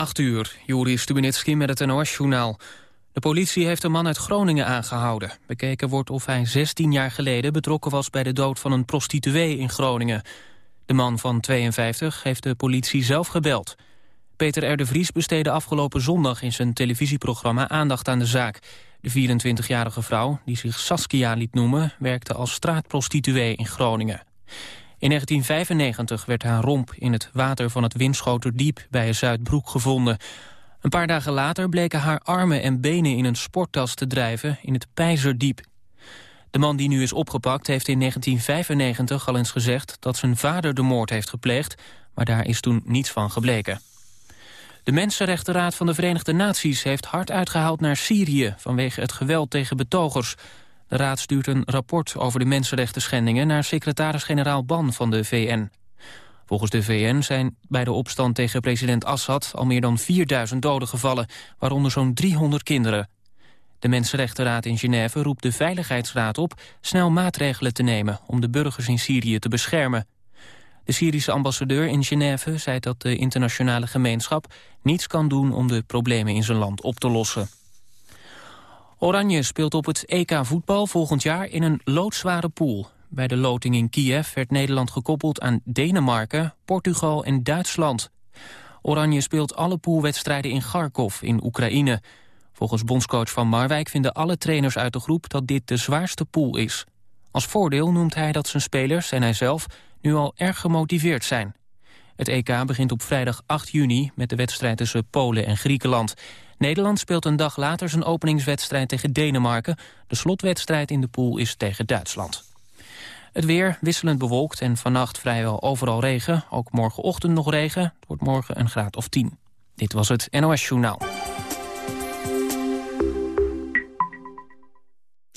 8 uur, Juri Stubenitski met het NOS-journaal. De politie heeft een man uit Groningen aangehouden. Bekeken wordt of hij 16 jaar geleden betrokken was bij de dood van een prostituee in Groningen. De man van 52 heeft de politie zelf gebeld. Peter R. de Vries besteedde afgelopen zondag in zijn televisieprogramma aandacht aan de zaak. De 24-jarige vrouw, die zich Saskia liet noemen, werkte als straatprostituee in Groningen. In 1995 werd haar romp in het water van het Winschoterdiep bij Zuidbroek gevonden. Een paar dagen later bleken haar armen en benen in een sporttas te drijven in het Pijzerdiep. De man die nu is opgepakt heeft in 1995 al eens gezegd dat zijn vader de moord heeft gepleegd, maar daar is toen niets van gebleken. De Mensenrechtenraad van de Verenigde Naties heeft hard uitgehaald naar Syrië vanwege het geweld tegen betogers. De raad stuurt een rapport over de mensenrechten schendingen naar secretaris-generaal Ban van de VN. Volgens de VN zijn bij de opstand tegen president Assad al meer dan 4000 doden gevallen, waaronder zo'n 300 kinderen. De Mensenrechtenraad in Genève roept de Veiligheidsraad op snel maatregelen te nemen om de burgers in Syrië te beschermen. De Syrische ambassadeur in Genève zei dat de internationale gemeenschap niets kan doen om de problemen in zijn land op te lossen. Oranje speelt op het EK voetbal volgend jaar in een loodzware pool. Bij de loting in Kiev werd Nederland gekoppeld aan Denemarken, Portugal en Duitsland. Oranje speelt alle poolwedstrijden in Kharkov in Oekraïne. Volgens bondscoach Van Marwijk vinden alle trainers uit de groep dat dit de zwaarste pool is. Als voordeel noemt hij dat zijn spelers en hij zelf nu al erg gemotiveerd zijn. Het EK begint op vrijdag 8 juni met de wedstrijd tussen Polen en Griekenland. Nederland speelt een dag later zijn openingswedstrijd tegen Denemarken. De slotwedstrijd in de pool is tegen Duitsland. Het weer wisselend bewolkt en vannacht vrijwel overal regen. Ook morgenochtend nog regen. Het wordt morgen een graad of 10. Dit was het NOS Journaal.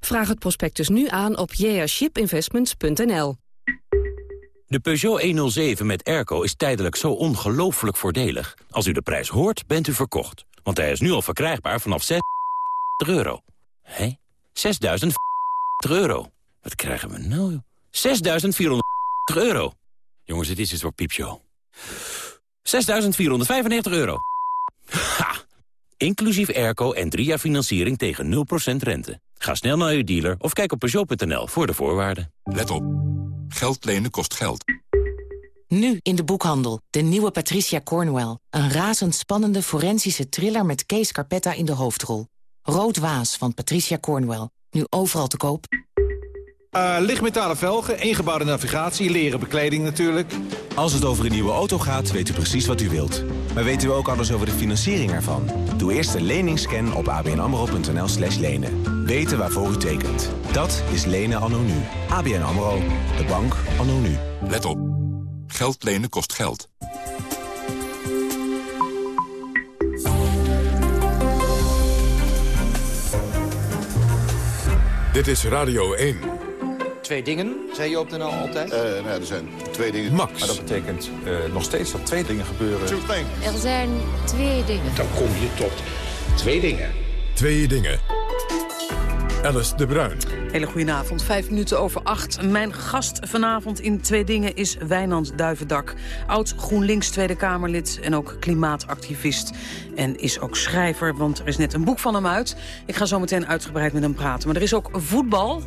Vraag het prospectus nu aan op jashipinvestments.nl. De Peugeot 107 met airco is tijdelijk zo ongelooflijk voordelig. Als u de prijs hoort, bent u verkocht. Want hij is nu al verkrijgbaar vanaf 6 euro. Hé? 6.000 euro. Wat krijgen we nou? 6.400 euro. Jongens, dit is het voor piepshow. 6.495 euro. Ha! Inclusief airco en drie jaar financiering tegen 0% rente. Ga snel naar uw dealer of kijk op Peugeot.nl voor de voorwaarden. Let op. Geld lenen kost geld. Nu in de boekhandel. De nieuwe Patricia Cornwell. Een razendspannende forensische thriller met Kees Carpetta in de hoofdrol. Rood Waas van Patricia Cornwell. Nu overal te koop. Uh, lichtmetalen velgen, ingebouwde navigatie, leren bekleding natuurlijk. Als het over een nieuwe auto gaat, weet u precies wat u wilt. Maar weten we ook alles over de financiering ervan? Doe eerst een leningsscan op abnamro.nl slash lenen. Weten waarvoor u tekent. Dat is lenen anno nu. ABN AMRO. De bank anno nu. Let op. Geld lenen kost geld. Dit is Radio 1 twee dingen, zei je op de NL altijd? Uh, nou, er zijn twee dingen. Max. Maar dat betekent uh, nog steeds dat twee dingen gebeuren. Er zijn twee dingen. Dan kom je tot twee dingen. Twee dingen. Alice de Bruin. Hele goedenavond, vijf minuten over acht. Mijn gast vanavond in Twee Dingen is Wijnand Duivendak. Oud GroenLinks Tweede Kamerlid en ook klimaatactivist. En is ook schrijver, want er is net een boek van hem uit. Ik ga zo meteen uitgebreid met hem praten. Maar er is ook voetbal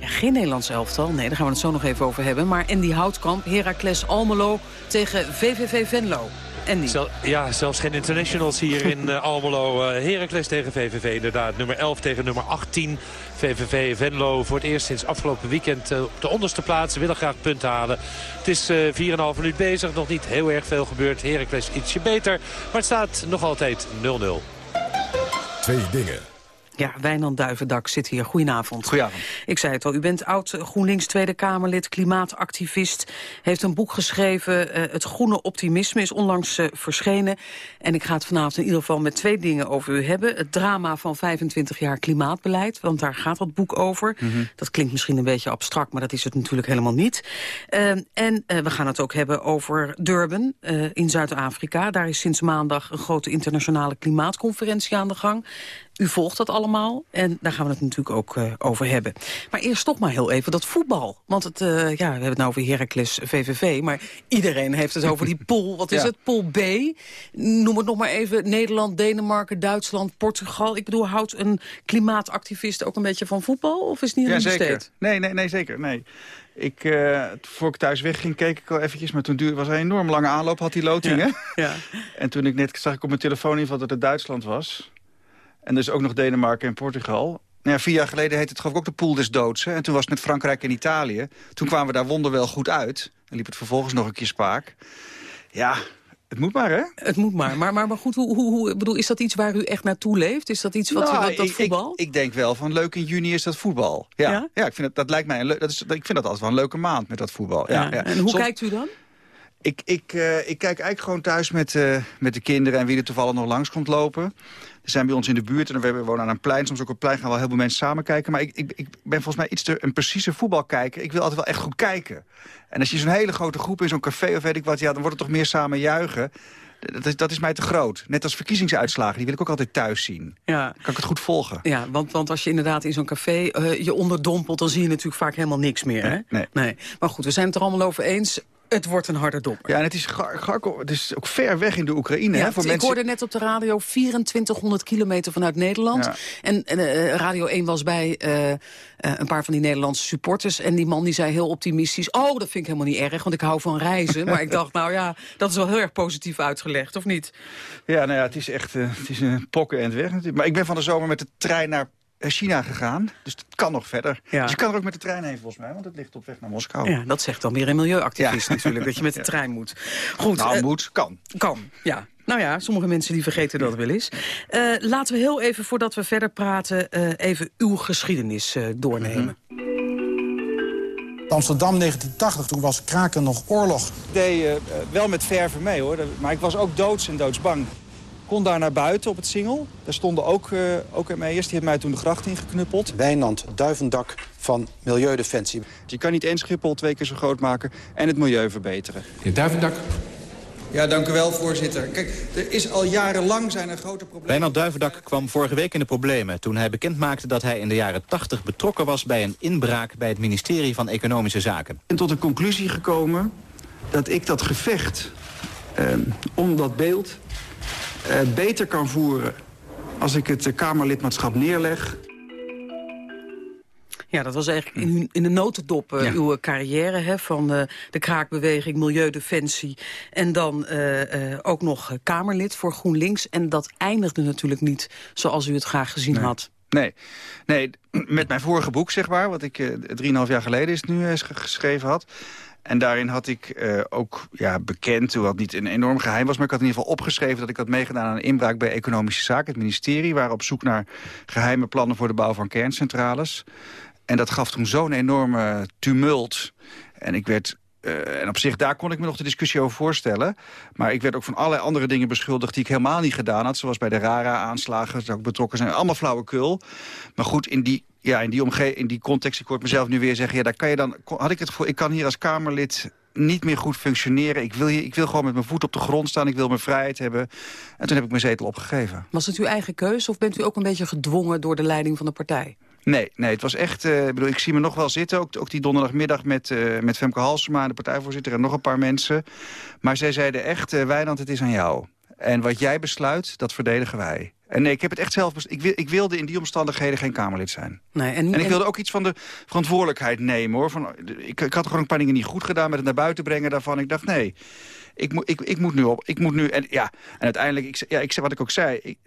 geen Nederlands elftal, nee, daar gaan we het zo nog even over hebben. Maar Andy Houtkamp, Heracles Almelo tegen VVV Venlo. En Zel ja, zelfs geen internationals hier in uh, Almelo. Uh, Heracles tegen VVV inderdaad. Nummer 11 tegen nummer 18. VVV Venlo voor het eerst sinds afgelopen weekend uh, op de onderste plaats. Willen graag punten halen. Het is 4,5 minuut bezig. Nog niet heel erg veel gebeurd. Heracles ietsje beter. Maar het staat nog altijd 0-0. Twee dingen. Ja, Wijnand Duivendak zit hier. Goedenavond. Goedenavond. Ik zei het al, u bent oud GroenLinks Tweede Kamerlid, klimaatactivist. Heeft een boek geschreven, uh, Het Groene Optimisme, is onlangs uh, verschenen. En ik ga het vanavond in ieder geval met twee dingen over u hebben. Het drama van 25 jaar klimaatbeleid, want daar gaat dat boek over. Mm -hmm. Dat klinkt misschien een beetje abstract, maar dat is het natuurlijk helemaal niet. Uh, en we gaan het ook hebben over Durban in Zuid-Afrika. Daar is sinds maandag een grote internationale klimaatconferentie aan de gang. U volgt dat allemaal en daar gaan we het natuurlijk ook uh, over hebben. Maar eerst toch maar heel even dat voetbal. Want het, uh, ja, we hebben het nou over Heracles VVV... maar iedereen heeft het over die pool. Wat is ja. het? Pool B? Noem het nog maar even. Nederland, Denemarken, Duitsland, Portugal. Ik bedoel, houdt een klimaatactivist ook een beetje van voetbal? Of is het niet ja, een zeker. Nee, nee, nee, zeker. Nee. Ik, uh, voor ik thuis wegging, keek ik al eventjes. Maar toen duurde, was een enorm lange aanloop, had die loting, ja. hè? Ja. En toen ik net zag ik op mijn telefoon in dat het Duitsland was... En dus ook nog Denemarken en Portugal. Nou ja, vier jaar geleden heette het geloof ik ook de pool des doods. Hè? En toen was het met Frankrijk en Italië. Toen kwamen we daar wonderwel goed uit. En liep het vervolgens nog een keer spaak. Ja, het moet maar, hè? Het moet maar. Maar, maar, maar goed, hoe, hoe, hoe, bedoel, is dat iets waar u echt naartoe leeft? Is dat iets wat nou, dat, dat ik, voetbal? Ik, ik, denk wel van leuk in juni is dat voetbal. Ja, ja? ja ik vind dat, dat lijkt mij een leuk. Dat is, ik vind dat altijd wel een leuke maand met dat voetbal. Ja, ja. ja. En hoe Soms, kijkt u dan? Ik, ik, uh, ik kijk eigenlijk gewoon thuis met, uh, met de kinderen en wie er toevallig nog langs komt lopen. Er zijn bij ons in de buurt en we wonen aan een plein. Soms ook op het plein gaan wel heel veel mensen samen kijken. Maar ik, ik, ik ben volgens mij iets te een precieze voetbalkijker. Ik wil altijd wel echt goed kijken. En als je zo'n hele grote groep in zo'n café of weet ik wat... Ja, dan wordt het toch meer samen juichen. Dat is, dat is mij te groot. Net als verkiezingsuitslagen, die wil ik ook altijd thuis zien. Ja. Kan ik het goed volgen. Ja, want, want als je inderdaad in zo'n café uh, je onderdompelt... dan zie je natuurlijk vaak helemaal niks meer, hè? Nee. nee. Maar goed, we zijn het er allemaal over eens. Het wordt een harde dopper. Ja, en het is, het is ook ver weg in de Oekraïne. Ja, hè, voor ik mensen... hoorde net op de radio 2400 kilometer vanuit Nederland. Ja. En, en uh, Radio 1 was bij uh, uh, een paar van die Nederlandse supporters. En die man die zei heel optimistisch... oh, dat vind ik helemaal niet erg, want ik hou van reizen. maar ik dacht, nou ja, dat is wel heel erg positief uitgelegd, of niet? Ja, nou ja, het is echt uh, het is een pokken en het weg natuurlijk. Maar ik ben van de zomer met de trein naar China gegaan. Dus het kan nog verder. Ja. Dus je kan er ook met de trein heen volgens mij, want het ligt op weg naar Moskou. Ja, dat zegt dan weer een milieuactivist ja. natuurlijk, dat je met de trein moet. Goed, nou, uh, moet, kan. Kan, ja. Nou ja, sommige mensen die vergeten dat wel eens. Uh, laten we heel even, voordat we verder praten, uh, even uw geschiedenis doornemen. Mm -hmm. Amsterdam 1980, toen was kraken nog oorlog. Ik deed wel met verven mee hoor, maar ik was ook doods en doodsbang kon daar naar buiten op het singel. Daar stonden ook, uh, ook ME'ers, die hebben mij toen de gracht ingeknuppeld. Wijnand Duivendak van Milieudefensie. Je kan niet één Schiphol twee keer zo groot maken en het milieu verbeteren. Heer Duivendak. Ja, dank u wel, voorzitter. Kijk, er is al jarenlang zijn er grote problemen. Wijnand Duivendak kwam vorige week in de problemen... toen hij bekendmaakte dat hij in de jaren 80 betrokken was... bij een inbraak bij het ministerie van Economische Zaken. En tot de conclusie gekomen dat ik dat gevecht uh, om dat beeld beter kan voeren als ik het uh, Kamerlidmaatschap neerleg. Ja, dat was eigenlijk in, in de notendop uh, ja. uw carrière hè, van uh, de kraakbeweging, Milieudefensie... en dan uh, ook nog Kamerlid voor GroenLinks. En dat eindigde natuurlijk niet zoals u het graag gezien nee. had. Nee, nee, met mijn vorige boek, zeg maar, wat ik drieënhalf jaar geleden is nu geschreven had... En daarin had ik uh, ook ja, bekend, hoewel het niet een enorm geheim was... maar ik had in ieder geval opgeschreven dat ik had meegedaan aan een inbraak bij Economische Zaken. Het ministerie waren op zoek naar geheime plannen voor de bouw van kerncentrales. En dat gaf toen zo'n enorme tumult. En ik werd... Uh, en op zich, daar kon ik me nog de discussie over voorstellen. Maar ik werd ook van allerlei andere dingen beschuldigd... die ik helemaal niet gedaan had. Zoals bij de RARA-aanslagen, zou ik betrokken zijn. Allemaal flauwekul. Maar goed, in die ja, in die, omge in die context, ik hoor mezelf nu weer zeggen... ja, daar kan je dan, had ik het voor, ik kan hier als Kamerlid niet meer goed functioneren. Ik wil, hier, ik wil gewoon met mijn voet op de grond staan. Ik wil mijn vrijheid hebben. En toen heb ik mijn zetel opgegeven. Was het uw eigen keuze of bent u ook een beetje gedwongen... door de leiding van de partij? Nee, nee, het was echt... Uh, bedoel, ik zie me nog wel zitten, ook, ook die donderdagmiddag met, uh, met Femke Halsema... de partijvoorzitter en nog een paar mensen. Maar zij zeiden echt, uh, Wijnand, het is aan jou. En wat jij besluit, dat verdedigen wij. En nee, ik heb het echt zelf... Ik, wil, ik wilde in die omstandigheden geen Kamerlid zijn. Nee, en, en ik wilde ook iets van de verantwoordelijkheid nemen, hoor. Van, ik, ik had gewoon een paar dingen niet goed gedaan met het naar buiten brengen daarvan. Ik dacht, nee, ik, moet ik, ik moet nu op. Ik moet nu... En, ja, en uiteindelijk, ik, ja, ik, wat ik ook zei... Ik,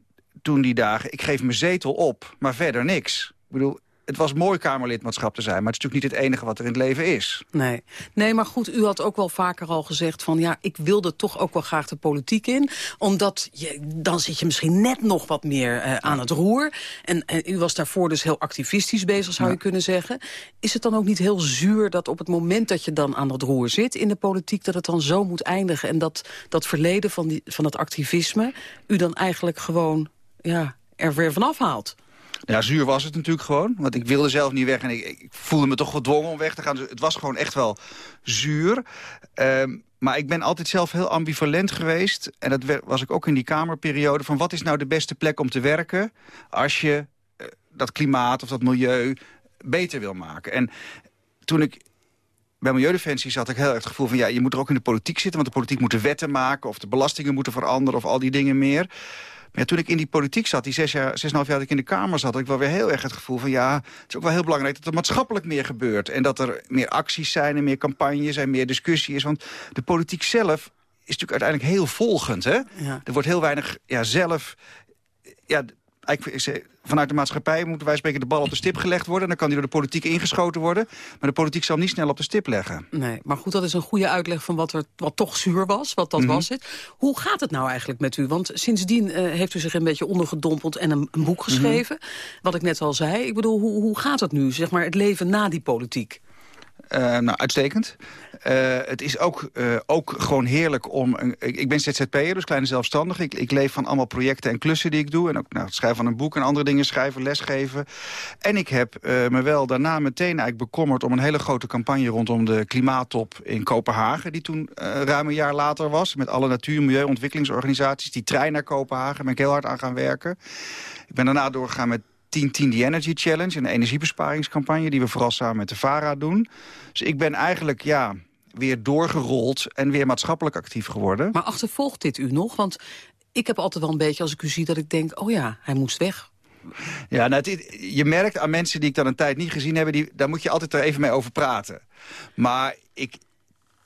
toen die dagen, ik geef mijn zetel op, maar verder niks. Ik bedoel, het was mooi Kamerlidmaatschap te zijn... maar het is natuurlijk niet het enige wat er in het leven is. Nee, nee maar goed, u had ook wel vaker al gezegd van... ja, ik wilde toch ook wel graag de politiek in. Omdat je, dan zit je misschien net nog wat meer uh, aan het roer. En, en, u was daarvoor dus heel activistisch bezig, zou je kunnen zeggen. Is het dan ook niet heel zuur dat op het moment dat je dan aan het roer zit... in de politiek, dat het dan zo moet eindigen... en dat dat verleden van, die, van het activisme... u dan eigenlijk gewoon ja, er weer vanaf haalt? Ja, zuur was het natuurlijk gewoon. Want ik wilde zelf niet weg en ik, ik voelde me toch gedwongen om weg te gaan. Dus het was gewoon echt wel zuur. Um, maar ik ben altijd zelf heel ambivalent geweest. En dat was ik ook in die kamerperiode. Van wat is nou de beste plek om te werken... als je uh, dat klimaat of dat milieu beter wil maken. En toen ik bij Milieudefensie had ik heel erg het gevoel van... ja, je moet er ook in de politiek zitten... want de politiek moet de wetten maken... of de belastingen moeten veranderen of al die dingen meer... Maar toen ik in die politiek zat, die zes, jaar, zes en half jaar dat ik in de Kamer zat... had ik wel weer heel erg het gevoel van ja, het is ook wel heel belangrijk... dat er maatschappelijk meer gebeurt. En dat er meer acties zijn en meer campagnes en meer discussie is. Want de politiek zelf is natuurlijk uiteindelijk heel volgend. Hè? Er wordt heel weinig ja, zelf... Ja, vanuit de maatschappij moeten wij spreken de bal op de stip gelegd worden. Dan kan die door de politiek ingeschoten worden. Maar de politiek zal niet snel op de stip leggen. Nee, maar goed, dat is een goede uitleg van wat er wat toch zuur was. Wat dat mhm. was het. Hoe gaat het nou eigenlijk met u? Want sindsdien uh, heeft u zich een beetje ondergedompeld en een, een boek mhm. geschreven. Wat ik net al zei. Ik bedoel, hoe, hoe gaat het nu? Zeg maar het leven na die politiek. Uh, nou, uitstekend. Uh, het is ook, uh, ook gewoon heerlijk om... Een, ik ben ZZP'er, dus kleine zelfstandige. Ik, ik leef van allemaal projecten en klussen die ik doe. En ook nou, het schrijven van een boek en andere dingen schrijven, lesgeven. En ik heb me wel daarna meteen eigenlijk bekommerd... om een hele grote campagne rondom de klimaattop in Kopenhagen... die toen ruim een jaar later was. Met alle natuur- en milieuontwikkelingsorganisaties. Die trein naar Kopenhagen, daar ben ik heel hard aan gaan werken. Ik ben daarna doorgegaan met 10 10 The Energy Challenge, een energiebesparingscampagne... die we vooral samen met de VARA doen. Dus ik ben eigenlijk, ja, weer doorgerold en weer maatschappelijk actief geworden. Maar achtervolgt dit u nog? Want ik heb altijd wel een beetje, als ik u zie, dat ik denk... oh ja, hij moest weg. Ja, nou, het, je merkt aan mensen die ik dan een tijd niet gezien heb... Die, daar moet je altijd er even mee over praten. Maar ik,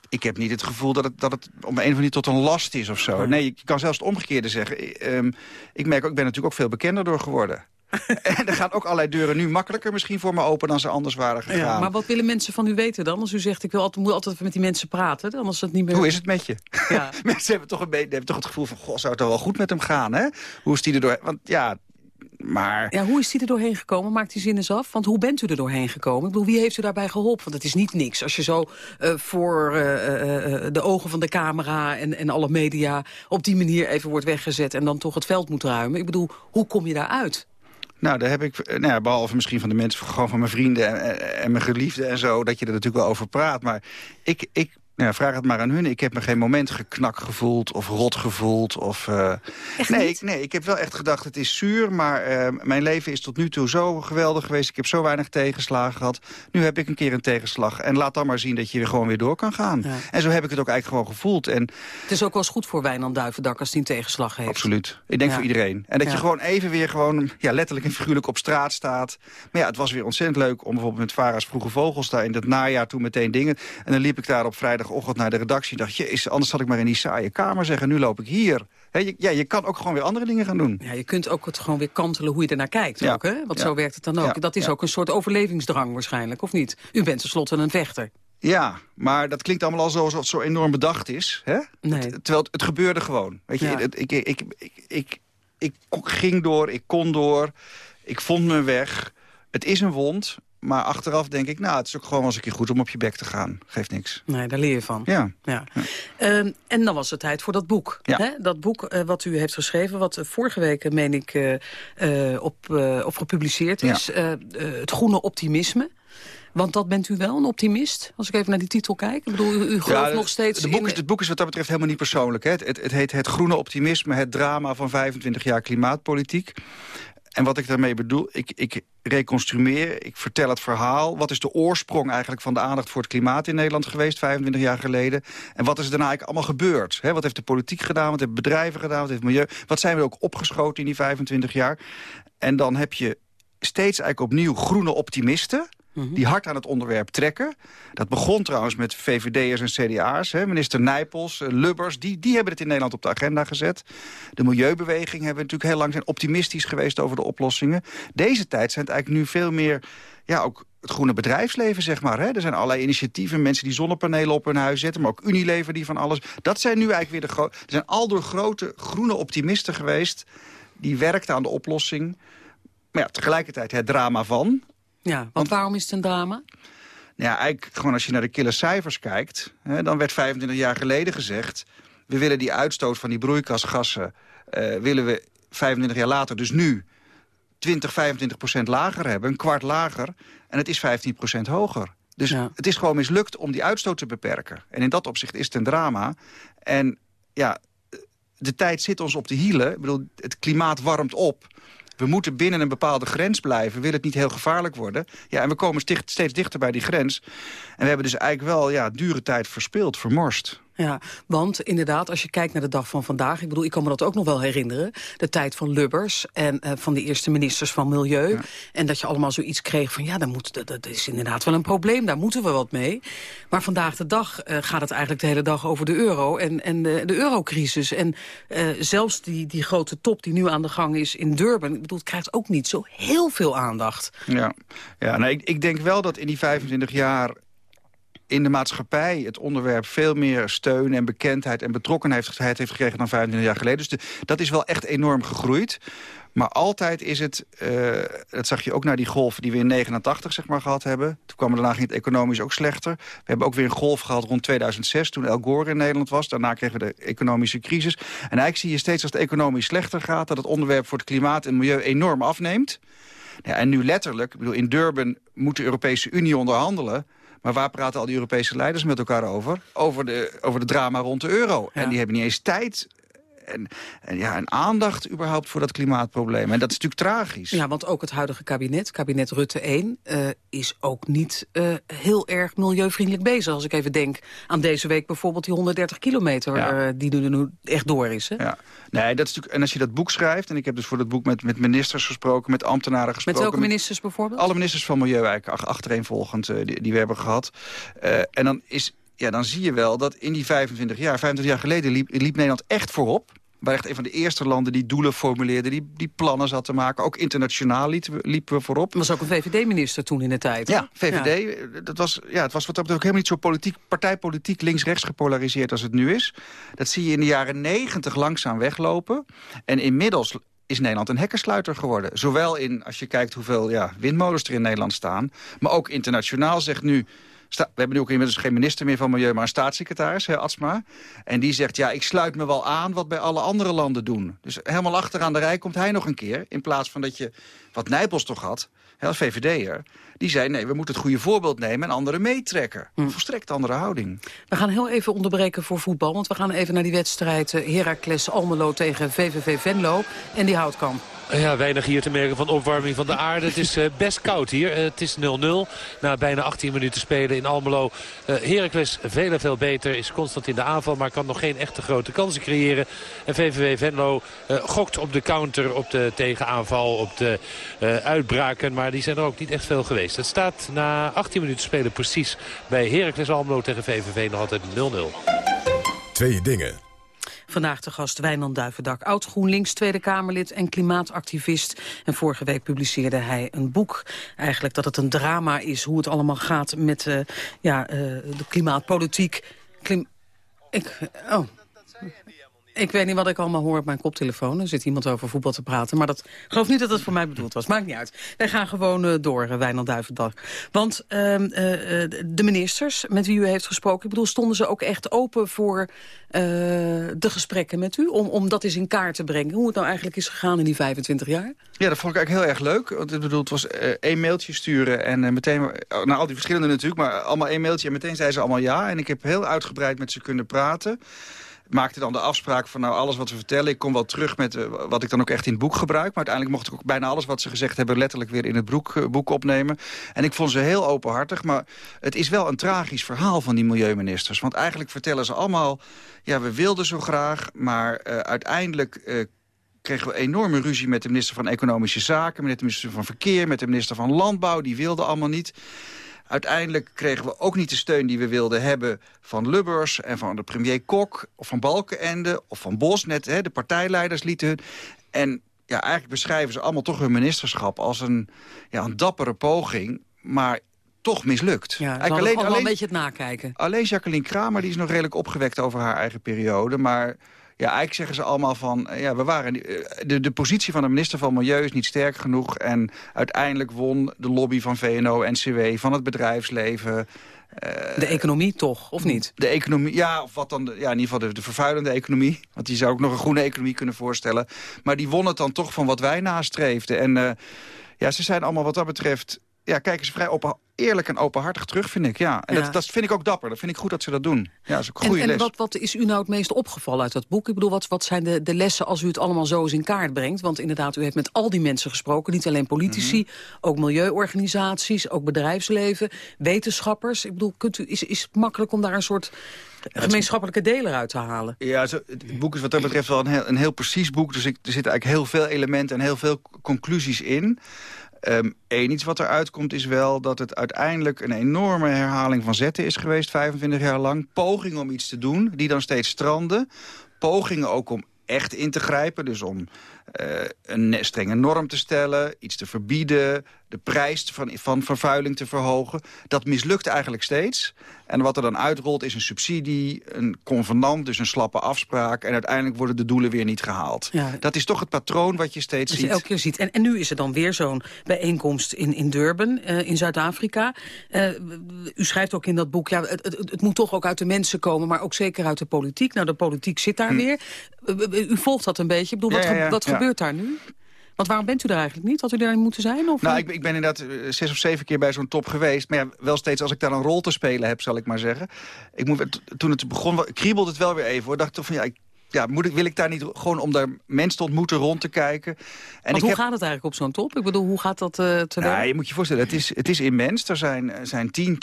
ik heb niet het gevoel dat het, dat het op een of andere manier tot een last is of zo. Nee, je kan zelfs het omgekeerde zeggen. Um, ik merk ook, ik ben natuurlijk ook veel bekender door geworden. en er gaan ook allerlei deuren nu makkelijker misschien voor me open dan ze anders waren gegaan. Ja, maar wat willen mensen van u weten dan? Als u zegt, ik wil altijd, moet altijd met die mensen praten, anders het niet meer... Hoe is het met je? Ja. mensen hebben toch, een beetje, hebben toch het gevoel van, goh, zou het wel goed met hem gaan, hè? Hoe is die er door? Want ja, maar... Ja, hoe is die er doorheen gekomen? Maakt die zin eens af. Want hoe bent u er doorheen gekomen? Ik bedoel, wie heeft u daarbij geholpen? Want het is niet niks. Als je zo uh, voor uh, uh, de ogen van de camera en, en alle media... op die manier even wordt weggezet en dan toch het veld moet ruimen. Ik bedoel, hoe kom je daaruit? Nou, daar heb ik, eh, nou ja, behalve misschien van de mensen, gewoon van mijn vrienden en, en mijn geliefden en zo, dat je er natuurlijk wel over praat. Maar ik, ik ja, vraag het maar aan hun. Ik heb me geen moment geknak gevoeld of rot gevoeld. Of, uh... nee, ik, nee, ik heb wel echt gedacht, het is zuur. Maar uh, mijn leven is tot nu toe zo geweldig geweest. Ik heb zo weinig tegenslagen gehad. Nu heb ik een keer een tegenslag. En laat dan maar zien dat je weer gewoon weer door kan gaan. Ja. En zo heb ik het ook eigenlijk gewoon gevoeld. En... Het is ook wel eens goed voor Wijnand Duivendak als die een tegenslag heeft. Absoluut. Ik denk ja. voor iedereen. En dat je gewoon even weer gewoon ja, letterlijk en figuurlijk op straat staat. Maar ja, het was weer ontzettend leuk om bijvoorbeeld met Vara's Vroege Vogels... daar in dat najaar toen meteen dingen. En dan liep ik daar op vrijdag vrijdagochtend naar de redactie... dacht, jezus, anders had ik maar in die saaie kamer zeggen. Nu loop ik hier. je, ja, je kan ook gewoon weer andere dingen gaan doen. Ja, je kunt ook het gewoon weer kantelen hoe je ernaar kijkt. Ja. Ook, hè? Want zo werkt het dan ook. Dat is ook een soort overlevingsdrang waarschijnlijk, of niet? U bent tenslotte een vechter. Ja, maar dat klinkt allemaal alsof het zo enorm bedacht is. Hè? Nee. terwijl het, het, gebeurde gewoon. Weet je, het, ik, ik, ik, ik, ik ging door, ik kon door, ik vond mijn weg. Het is een wond, maar achteraf denk ik, nou, het is ook gewoon eens een keer goed om op je bek te gaan. Geeft niks. Nee, daar leer je van. Ja. ja. Ehm, en dan was het tijd voor dat boek. Ja. Hè? Dat boek uh, wat u heeft geschreven, wat uh, vorige week, uh, meen ik, op, op gepubliceerd is. Ja. het groene optimisme. Want dat bent u wel, een optimist? Als ik even naar die titel kijk. Ik bedoel, u, u gelooft ja, nog steeds de boek, in... Het boek is wat dat betreft helemaal niet persoonlijk. Hè? Het, het, het heet Het Groene Optimisme, het drama van 25 jaar klimaatpolitiek. En wat ik daarmee bedoel, ik, ik reconstrueer, ik vertel het verhaal. Wat is de oorsprong eigenlijk van de aandacht voor het klimaat in Nederland geweest... 25 jaar geleden? En wat is er daarna eigenlijk allemaal gebeurd? wat heeft de politiek gedaan, wat hebben bedrijven gedaan, wat heeft milieu... Wat zijn we ook opgeschoten in die 25 jaar? En dan heb je steeds eigenlijk opnieuw groene optimisten... Mhm. die hard aan het onderwerp trekken. Dat begon trouwens met VVD'ers en CDA's. Hè. Minister Nijpels, eh, Lubbers, die, die hebben het in Nederland op de agenda gezet. De milieubeweging hebben natuurlijk heel lang zijn optimistisch geweest over de oplossingen. Deze tijd zijn het eigenlijk nu veel meer... Ja, ook het groene bedrijfsleven, zeg maar. Hè? Er zijn allerlei initiatieven, mensen die zonnepanelen op hun huis zetten... maar ook Unilever die van alles... Dat zijn nu eigenlijk weer de grote... Er zijn al door grote groene optimisten geweest... die werkten aan de oplossing. Maar ja, tegelijkertijd het drama van... Ja, want, waarom is het een drama? Ja, eigenlijk gewoon als je naar de kille cijfers kijkt... Hè, dan werd 25 jaar geleden gezegd... we willen die uitstoot van die broeikasgassen... Uh, willen we 25 jaar later, dus nu... 20, 25 procent lager hebben, een kwart lager... en het is 15 procent hoger. Dus het is gewoon mislukt om die uitstoot te beperken. En in dat opzicht is het een drama. En ja, de tijd zit ons op de hielen. Ik bedoel, het klimaat warmt op we moeten binnen een bepaalde grens blijven. Wil het niet heel gevaarlijk worden? Ja, en we komen steeds dichter bij die grens. En we hebben dus eigenlijk wel ja, dure tijd verspild, vermorst. Ja, want inderdaad, als je kijkt naar de dag van vandaag... ik bedoel, ik kan me dat ook nog wel herinneren... de tijd van Lubbers en uh, van de eerste ministers van Milieu... en dat je allemaal zoiets kreeg van... ja, dat, moet, dat, dat, is inderdaad wel een probleem, daar moeten we wat mee. Maar vandaag de dag uh, gaat het eigenlijk de hele dag over de euro... en, en de, de eurocrisis. En uh, zelfs die, die grote top die nu aan de gang is in Durban... ik bedoel, het krijgt ook niet zo heel veel aandacht. Ja, ja nou, ik, ik denk wel dat in die 25 jaar in de maatschappij het onderwerp veel meer steun en bekendheid en betrokkenheid heeft gekregen dan 25 jaar geleden. Dus dat is wel echt enorm gegroeid. Maar altijd is het, uh, dat zag je ook naar die golf die we in 89 zeg maar, gehad hebben. Toen kwam daarna ging het economisch ook slechter. We hebben ook weer een golf gehad rond 2006, toen El Gore in Nederland was. Daarna kregen we de economische crisis. En eigenlijk zie je steeds als het economisch slechter gaat... dat het onderwerp voor het klimaat en milieu enorm afneemt. Ja, en nu letterlijk, ik bedoel, in Durban moet de Europese Unie onderhandelen... Maar waar praten al die Europese leiders met elkaar over? Over de, over de drama rond de euro. En die hebben niet eens tijd en, en, ja, en aandacht überhaupt voor dat klimaatprobleem. En dat is natuurlijk tragisch. Ja, want ook het huidige kabinet, kabinet Rutte 1... Uh, eh, is ook niet uh, heel erg milieuvriendelijk bezig. Als ik even denk aan deze week bijvoorbeeld die 130 kilometer... Ja. Uh, die er nu echt door is. Hè? Ja. Nee, dat is natuurlijk, en als je dat boek schrijft... en ik heb dus voor dat boek met, met ministers gesproken, met ambtenaren gesproken... Met welke ministers bijvoorbeeld? Alle ministers van Milieu eigenlijk, achtereenvolgend, die, die we hebben gehad. en dan is ja, dan zie je wel dat in die 25 jaar, 25 jaar geleden liep, liep Nederland echt voorop waren echt een van de eerste landen die doelen formuleerden... die, die plannen zat te maken. Ook internationaal liepen we, liepen we voorop. Er was ook een VVD-minister toen in de tijd. Ja, VVD. Dat was, ja, het was wat dat betreft ook helemaal niet zo politiek, partijpolitiek links-rechts gepolariseerd als het nu is. Dat zie je in de jaren negentig langzaam weglopen. En inmiddels is Nederland een hekkersluiter geworden. Zowel in, als je kijkt hoeveel ja, windmolens er in Nederland staan... maar ook internationaal zegt nu we hebben nu ook inmiddels geen minister meer van Milieu, maar een staatssecretaris, heer Atsma. En die zegt, ja, ik sluit me wel aan wat bij alle andere landen doen. Dus helemaal achteraan de rij komt hij nog een keer. In plaats van dat je, wat Nijpels toch had, als VVD'er... die zei, nee, we moeten het goede voorbeeld nemen en anderen meetrekken. Hm. Volstrekt andere houding. We gaan heel even onderbreken voor voetbal... want we gaan even naar die wedstrijd eh, Heracles Almelo tegen VVV Venlo en die houtkamp. Ja, weinig hier te merken van opwarming van de aarde. Het is uh, best koud hier. Uh, het is 0-0 na bijna 18 minuten spelen in Almelo. Uh, Heracles veel veel beter. Is constant in de aanval, maar kan nog geen echte grote kansen creëren. En VVV Venlo gokt op de counter, op de tegenaanval, op de uitbraken. Maar die zijn er ook niet echt veel geweest. Het staat na 18 minuten spelen precies bij Heracles Almelo tegen VVV nog altijd 0-0. Twee dingen. Vandaag de gast Wijnand Duivendak, oud GroenLinks Tweede Kamerlid en klimaatactivist. En vorige week publiceerde hij een boek, eigenlijk dat het een drama is... hoe het allemaal gaat met uh, ja, uh, de klimaatpolitiek. Klim ik, oh, ik weet niet wat ik allemaal hoor op mijn koptelefoon. Er zit iemand over voetbal te praten. Maar dat, geloof niet dat het voor mij bedoeld was. Maakt niet uit. Wij gaan gewoon uh, door, uh, Duivendag. Want uh, de ministers met wie u heeft gesproken... ik bedoel, stonden ze ook echt open voor de gesprekken met u? Om, om dat eens in kaart te brengen. Hoe het nou eigenlijk is gegaan in die 25 jaar? Ja, dat vond ik eigenlijk heel erg leuk. Want ik bedoel, het was één mailtje sturen en meteen... Nou, al die verschillende natuurlijk, maar allemaal één mailtje. En meteen zeiden ze allemaal ja. En ik heb heel uitgebreid met ze kunnen praten maakte dan de afspraak van nou alles wat we vertellen... ik kom wel terug met eh, wat ik dan ook echt in het boek gebruik. Maar uiteindelijk mocht ik ook bijna alles wat ze gezegd hebben... letterlijk weer in het boek, uh, boek opnemen. En ik vond ze heel openhartig. Maar het is wel een tragisch verhaal van die milieuministers. Want eigenlijk vertellen ze allemaal... ja, we wilden zo graag, maar uh, uiteindelijk kregen we enorme ruzie met de minister van Economische Zaken... met de minister van Verkeer, met de minister van Landbouw. Die wilden allemaal niet. Uiteindelijk kregen we ook niet de steun die we wilden hebben van Lubbers... en van de premier Kok, of van Balkenende, of van Bos. Net, hè, de partijleiders lieten hun. En ja, eigenlijk beschrijven ze allemaal toch hun ministerschap... als een, ja, een dappere poging, maar toch mislukt. Ja, alleen, alleen, een beetje het nakijken. Alleen Jacqueline Kramer die is nog redelijk opgewekt over haar eigen periode. Maar ja, eigenlijk zeggen ze allemaal van... Eh, ja, we waren, eh, de, de positie van de minister van Milieu is niet sterk genoeg... en uiteindelijk won de lobby van VNO-NCW, van het bedrijfsleven... Uh, de economie toch, of niet? De economie, ja, of wat dan, ja, in ieder geval de, de, vervuilende economie. Want die zou ook nog een groene economie kunnen voorstellen. Maar die won het dan toch van wat wij nastreefden. En uh, ja, ze zijn allemaal wat dat betreft ja, kijken ze vrij open, eerlijk en openhartig terug, vind ik. Ja. En Dat, dat vind ik ook dapper. Dat vind ik goed dat ze dat doen. Ja, dat is een goede en, les. En wat, wat is u nou het meest opgevallen uit dat boek? Ik bedoel, wat, wat zijn de, de lessen als u het allemaal zo eens in kaart brengt? Want inderdaad, u heeft met al die mensen gesproken. Niet alleen politici, mhm. ook milieuorganisaties, ook bedrijfsleven, wetenschappers. Ik bedoel, kunt u, is, is het makkelijk om daar een soort gemeenschappelijke deler uit te halen. Ja, het boek is wat dat betreft wel een heel, een heel precies boek. Dus ik, er zitten eigenlijk heel veel elementen en heel veel conclusies in. Um, Eén iets wat eruit komt is wel dat het uiteindelijk een enorme herhaling van zetten is geweest, 25 jaar lang. Pogingen om iets te doen, die dan steeds stranden. Pogingen ook om echt in te grijpen, dus om uh, een strenge norm te stellen, iets te verbieden, de prijs van, van vervuiling te verhogen. Dat mislukt eigenlijk steeds. En wat er dan uitrolt is een subsidie, een convenant, dus een slappe afspraak. En uiteindelijk worden de doelen weer niet gehaald. Ja. Dat is toch het patroon wat je steeds dat ziet. Je elke keer ziet. En, en nu is er dan weer zo'n bijeenkomst in, in Durban, uh, in Zuid-Afrika. Uh, u schrijft ook in dat boek, ja, het, het, het, moet toch ook uit de mensen komen... maar ook zeker uit de politiek. Nou, de politiek zit daar hm. weer. U volgt dat een beetje. Ik bedoel, wat, ja, wat gebeurt daar nu? Want waarom bent u er eigenlijk niet? Had u daar moeten zijn? Of nou, ik, ik ben inderdaad eh, zes of zeven keer bij zo'n top geweest. Maar ja, wel steeds als ik daar een rol te spelen heb, zal ik maar zeggen. Ik moet, toen het begon, kriebelde het wel weer even. Hoor. dacht toch van, ja, ik ja, moet ik, wil ik daar niet gewoon om daar mensen te ontmoeten, rond te kijken. En hoe gaat het eigenlijk op zo'n top? Ik bedoel, hoe gaat dat uh, te nou, Je moet je voorstellen, het is, het is immens. Er zijn, zijn 10,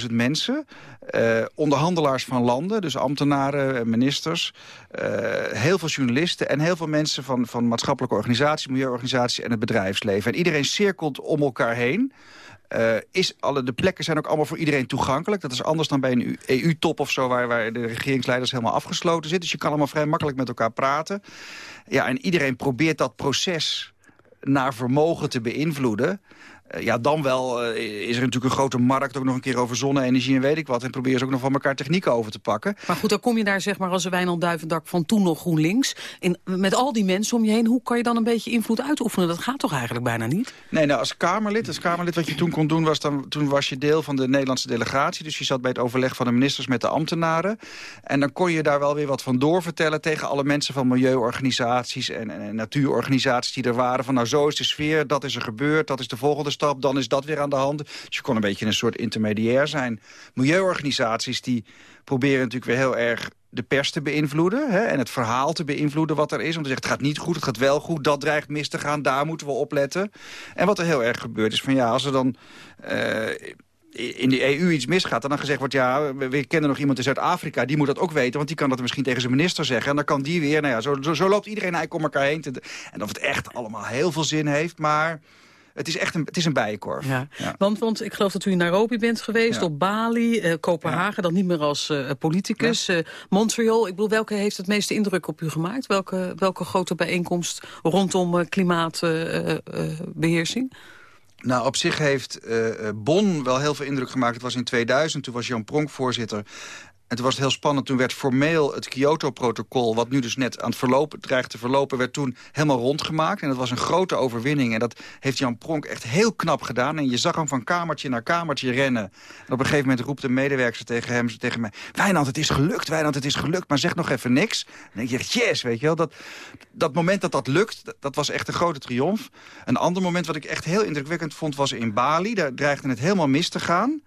20.000 mensen, uh, onderhandelaars van landen, dus ambtenaren, ministers, uh, heel veel journalisten en heel veel mensen van, van maatschappelijke organisaties, milieuorganisaties en het bedrijfsleven. En iedereen cirkelt om elkaar heen. Uh, is alle, de plekken zijn ook allemaal voor iedereen toegankelijk. Dat is anders dan bij een EU-top of zo... Waar, waar de regeringsleiders helemaal afgesloten zitten. Dus je kan allemaal vrij makkelijk met elkaar praten. Ja, en iedereen probeert dat proces naar vermogen te beïnvloeden. Uh, ja, dan wel uh, is er natuurlijk een grote markt ook nog een keer over zonne-energie en weet ik wat. En proberen ze ook nog van elkaar technieken over te pakken. Maar goed, dan kom je daar zeg maar als een Wijnald Duivendak van toen nog GroenLinks. In, met al die mensen om je heen, hoe kan je dan een beetje invloed uitoefenen? Dat gaat toch eigenlijk bijna niet? Nee, nou als Kamerlid, als Kamerlid wat je toen kon doen was, dan, toen was je deel van de Nederlandse delegatie. Dus je zat bij het overleg van de ministers met de ambtenaren. En dan kon je daar wel weer wat van doorvertellen tegen alle mensen van milieuorganisaties en, en, en natuurorganisaties die er waren. Van nou zo is de sfeer, dat is er gebeurd, dat is de volgende dan is dat weer aan de hand. Dus je kon een beetje een soort intermediair zijn. Milieuorganisaties die proberen natuurlijk weer heel erg de pers te beïnvloeden hè, en het verhaal te beïnvloeden wat er is. Om te zeggen, het gaat niet goed, het gaat wel goed, dat dreigt mis te gaan, daar moeten we opletten. En wat er heel erg gebeurt is van ja, als er dan... Uh, in de EU iets misgaat... en dan gezegd wordt, ja, we kennen nog iemand in Zuid-Afrika... die moet dat ook weten, want die kan dat misschien tegen zijn minister zeggen. En dan kan die weer, nou ja, zo, zo, loopt iedereen eigenlijk om elkaar heen. En of het echt allemaal heel veel zin heeft, maar het is echt een, het is een bijenkorf. Ja. Want, want ik geloof dat u in Nairobi bent geweest, op Bali, uh, Kopenhagen, dan niet meer als uh, politicus. Uh, Montreal, ik bedoel, welke heeft het meeste indruk op u gemaakt? Welke, welke grote bijeenkomst rondom klimaatbeheersing? Nou, op zich heeft uh, Bonn wel heel veel indruk gemaakt. Het was in 2000, toen was Jan Pronk voorzitter. En toen was het heel spannend. Toen werd formeel het Kyoto-protocol... wat nu dus net aan het verlopen, dreigt te verlopen... werd toen helemaal rondgemaakt. En dat was een grote overwinning. En dat heeft Jan Pronk echt heel knap gedaan. En je zag hem van kamertje naar kamertje rennen. En op een gegeven moment roept een medewerker tegen hem, tegen mij... Wijnand, het is gelukt, Wijnand, het is gelukt. Maar zeg nog even niks. En denk je, yes, weet je wel. Dat, dat moment dat dat lukt, dat, dat was echt een grote triomf. Een ander moment wat ik echt heel indrukwekkend vond... was in Bali. Daar dreigde het helemaal mis te gaan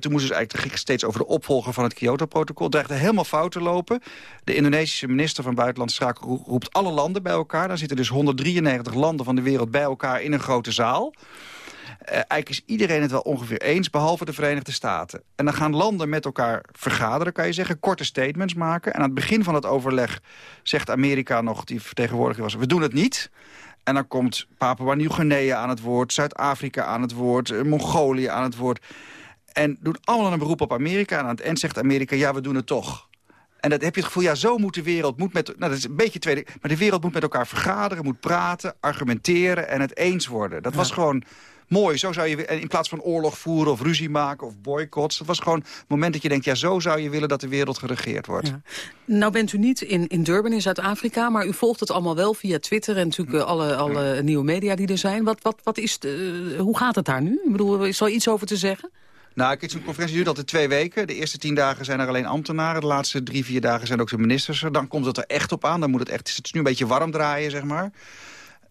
toen moesten ze eigenlijk steeds over de opvolger van het Kyoto-protocol. Dreigde helemaal fout te lopen. De Indonesische minister van Buitenlandse Zaken roept alle landen bij elkaar. Dan zitten dus 193 landen van de wereld bij elkaar in een grote zaal. Uh, eigenlijk is iedereen het wel ongeveer eens, behalve de Verenigde Staten. En dan gaan landen met elkaar vergaderen, kan je zeggen, korte statements maken. En aan het begin van het overleg zegt Amerika nog, die vertegenwoordiger was, we doen het niet. En dan komt Papua Nieuw-Guinea aan het woord, Zuid-Afrika aan het woord, eh, Mongolië aan het woord. En doen allemaal een beroep op Amerika. En aan het eind zegt Amerika, ja, we doen het toch. En dat heb je het gevoel, ja, zo moet de wereld... Moet met, nou, dat is een beetje tweede... Maar de wereld moet met elkaar vergaderen, moet praten, argumenteren... en het eens worden. Dat was gewoon mooi. Zo zou je, in plaats van oorlog voeren of ruzie maken of boycotts. Dat was gewoon het moment dat je denkt... ja, zo zou je willen dat de wereld geregeerd wordt. Ja. Nou bent u niet in, in Durban in Zuid-Afrika... maar u volgt het allemaal wel via Twitter... en natuurlijk eh, alle, alle nieuwe media die er zijn. Wat, wat, wat is de, hoe gaat het daar nu? Ik bedoel, is er iets over te zeggen? Nou, kijk, zo'n conferentie duurt altijd twee weken. De eerste tien dagen zijn er alleen ambtenaren. De laatste drie, vier dagen zijn ook de ministers er. Dan komt het er echt op aan. Dan moet het echt, het is nu een beetje warm draaien, zeg maar.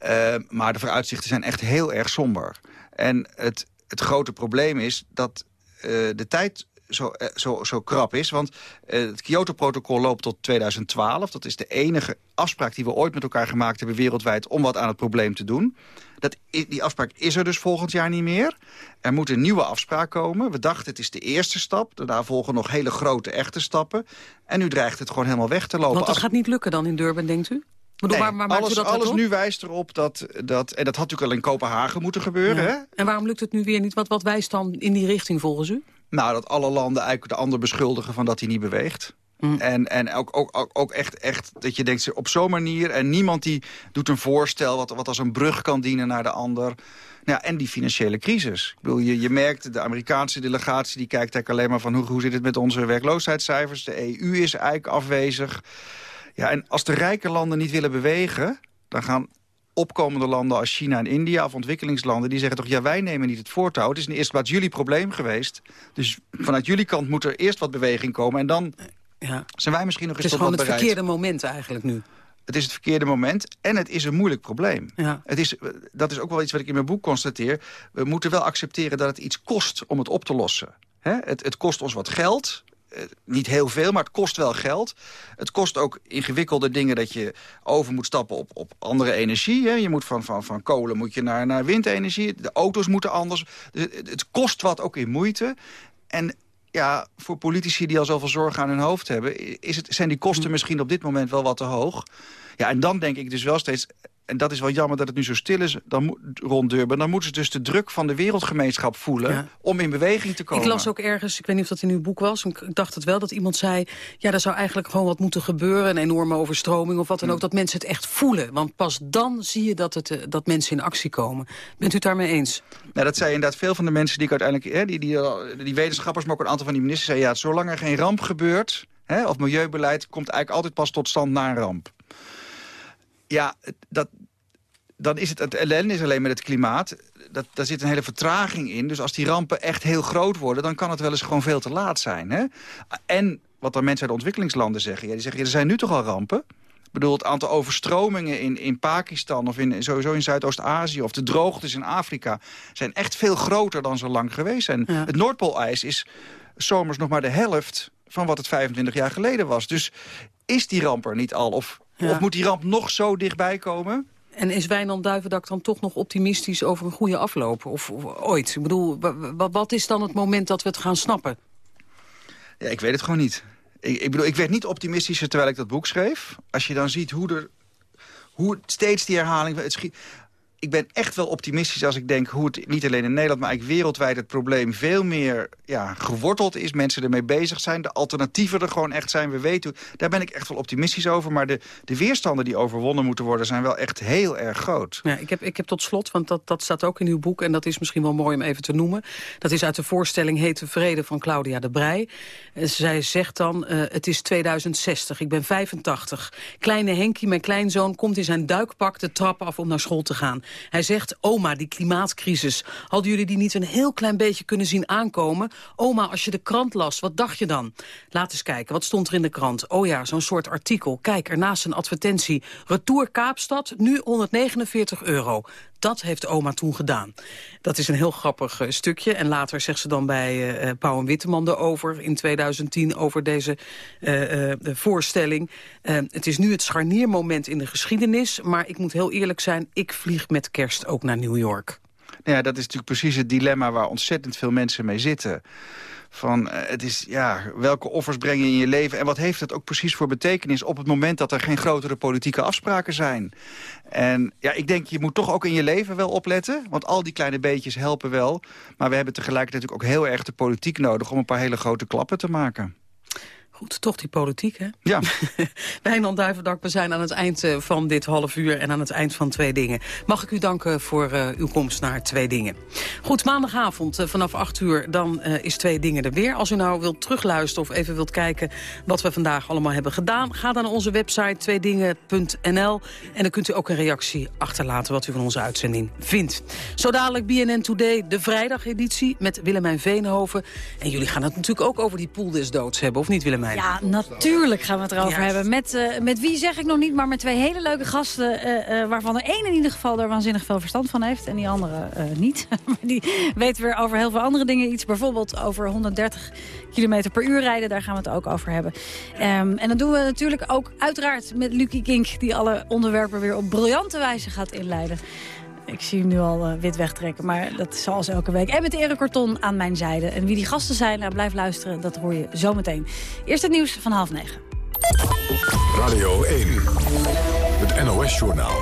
Uh, maar de vooruitzichten zijn echt heel erg somber. En het, het grote probleem is dat uh, de tijd zo, uh, zo, zo krap is. Want het Kyoto-protocol loopt tot 2012. Dat is de enige afspraak die we ooit met elkaar gemaakt hebben wereldwijd... om wat aan het probleem te doen. Dat, die afspraak is er dus volgend jaar niet meer. Er moet een nieuwe afspraak komen. We dachten het is de eerste stap. Daarna volgen nog hele grote echte stappen. En nu dreigt het gewoon helemaal weg te lopen. Want dat gaat niet lukken dan in Durban, denkt u? Bedoel, nee, maar, maar alles, dat alles nu wijst erop dat, dat... En dat had natuurlijk al in Kopenhagen moeten gebeuren. Ja. Hè? En waarom lukt het nu weer niet? Wat, wat wijst dan in die richting volgens u? Nou, dat alle landen eigenlijk de ander beschuldigen van dat hij niet beweegt. Mm. En, en ook, ook, ook, echt, echt dat je denkt op zo'n manier... en niemand die doet een voorstel wat, wat als een brug kan dienen naar de ander... Nou, en die financiële crisis. Ik je, je merkt, de Amerikaanse delegatie die kijkt eigenlijk alleen maar van... Hoe, hoe zit het met onze werkloosheidscijfers? De EU is eigenlijk afwezig. Ja, en als de rijke landen niet willen bewegen... dan gaan opkomende landen als China en India of ontwikkelingslanden... die zeggen toch, ja, wij nemen niet het voortouw. Het is in de eerste plaats jullie probleem geweest. Dus vanuit jullie kant moet er eerst wat beweging komen... en dan ja. zijn wij misschien nog eens tot wat bereid. Het is gewoon het verkeerde moment eigenlijk nu. Het is het verkeerde moment en het is een moeilijk probleem. Ja. Het is, dat is ook wel iets wat ik in mijn boek constateer. We moeten wel accepteren dat het iets kost om het op te lossen. het, het kost ons wat geld, eh, niet heel veel, maar het kost wel geld. Het kost ook ingewikkelde dingen dat je over moet stappen op, op andere energie. Hè. Je moet van, van, van kolen moet je naar, naar windenergie. De auto's moeten anders. Dus het, het kost wat ook in moeite. En ja, voor politici die al zoveel zorgen aan hun hoofd hebben... Is het, zijn die kosten hm. misschien op dit moment wel wat te hoog. Ja, en dan denk ik dus wel steeds en dat is wel jammer dat het nu zo stil is dan, rond Durban... dan moeten ze dus de druk van de wereldgemeenschap voelen... om in beweging te komen. Ik las ook ergens, ik weet niet of dat in uw boek was... ik dacht het wel, dat iemand zei... ja, er zou eigenlijk gewoon wat moeten gebeuren... een enorme overstroming of wat dan ook... dat mensen het echt voelen. Want pas dan zie je dat, het, eh, dat mensen in actie komen. Bent u het daarmee eens? Nou, dat zei inderdaad veel van de mensen die ik uiteindelijk... Hè, die, die, die wetenschappers, maar ook een aantal van die ministers... zeiden, ja, zolang er geen ramp gebeurt... Hè, of milieubeleid komt eigenlijk altijd pas tot stand na een ramp. Ja, dat, dan is het, het ellende is alleen met het klimaat. Dat, daar zit een hele vertraging in. Dus als die rampen echt heel groot worden... dan kan het wel eens gewoon veel te laat zijn. Hè? En wat dan mensen uit de ontwikkelingslanden zeggen... Ja, die zeggen, ja, er zijn nu toch al rampen? Ik bedoel, het aantal overstromingen in, in Pakistan... of in, sowieso in Zuidoost-Azië of de droogtes in Afrika... zijn echt veel groter dan zo lang geweest. En het Noordpoolijs is zomers nog maar de helft... van wat het 25 jaar geleden was. Dus is die ramp er niet al? Of, of moet die ramp nog zo dichtbij komen? En is Wijnand Duivendak dan toch nog optimistisch over een goede afloop? Of, ooit? Ik bedoel, wat is dan het moment dat we het gaan snappen? Ja, ik weet het gewoon niet. Ik, ik bedoel, ik werd niet optimistischer terwijl ik dat boek schreef. Als je dan ziet hoe er hoe steeds die herhaling... Het schiet, ik ben echt wel optimistisch als ik denk hoe het niet alleen in Nederland... maar eigenlijk wereldwijd het probleem veel meer ja, geworteld is. Mensen ermee bezig zijn, de alternatieven er gewoon echt zijn. We weten, daar ben ik echt wel optimistisch over. Maar de, de weerstanden die overwonnen moeten worden... zijn wel echt heel erg groot. Ja, ik, heb, ik heb tot slot, want dat, dat staat ook in uw boek... en dat is misschien wel mooi om even te noemen. Dat is uit de voorstelling Hete Vrede van Claudia de Brij. Zij zegt dan, uh, het is 2060, ik ben 85. Kleine Henkie, mijn kleinzoon, komt in zijn duikpak de trap af om naar school te gaan. Hij zegt, oma, die klimaatcrisis, hadden jullie die niet een heel klein beetje kunnen zien aankomen? Oma, als je de krant las, wat dacht je dan? Laat eens kijken, wat stond er in de krant? Oh ja, zo'n soort artikel. Kijk, ernaast een advertentie. Retour Kaapstad, nu 149 euro. Dat heeft oma toen gedaan. Dat is een heel grappig eh, stukje. En later zegt ze dan bij uh, Pauw en Witteman erover in 2010 over deze voorstelling. het is nu het scharniermoment in de geschiedenis. Maar ik moet heel eerlijk zijn, ik vlieg met kerst ook naar New York. Nou ja, dat is natuurlijk precies het dilemma waar ontzettend veel mensen mee zitten. Van, uh, het is, ja, welke offers breng je in je leven... en wat heeft het ook precies voor betekenis... op het moment dat er geen grotere politieke afspraken zijn. En ja, ik denk, je moet toch ook in je leven wel opletten. Want al die kleine beetjes helpen wel. Maar we hebben tegelijkertijd ook heel erg de politiek nodig... om een paar hele grote klappen te maken. Goed, toch die politiek, hè? Ja. Wijnand Duivendak, we zijn aan het eind eh, van dit half uur... en aan het eind van Twee Dingen. Mag ik u danken voor uh, uw komst naar Twee Dingen. Goed, maandagavond uh, vanaf 8 uur, dan is Twee Dingen er weer. Als u nou wilt terugluisteren of even wilt kijken... wat we vandaag allemaal hebben gedaan... ga dan naar onze website tweedingen.nl... en dan kunt u ook een reactie achterlaten... wat u van onze uitzending vindt. Zo dadelijk BNN Today, de vrijdageditie... met Willemijn Veenhoven. En jullie gaan het natuurlijk ook over die pool des doods hebben, of niet Willemijn? Ja, natuurlijk gaan we het erover hebben. Met, uh, met wie zeg ik nog niet, maar met twee hele leuke gasten... Uh, uh, waarvan er één in ieder geval er waanzinnig veel verstand van heeft... en die andere niet. maar die weten weer over heel veel andere dingen iets. Bijvoorbeeld over 130 km per uur rijden, daar gaan we het ook over hebben. Um, en dan doen we natuurlijk ook uiteraard met Lucie Kink... die alle onderwerpen weer op briljante wijze gaat inleiden. Ik zie hem nu al uh, wit wegtrekken, maar dat is zoals elke week. En met Erik Korton aan mijn zijde. En wie die gasten zijn, nou, blijf luisteren, dat hoor je zometeen. Eerst het nieuws van half negen. Radio 1, het NOS-journaal.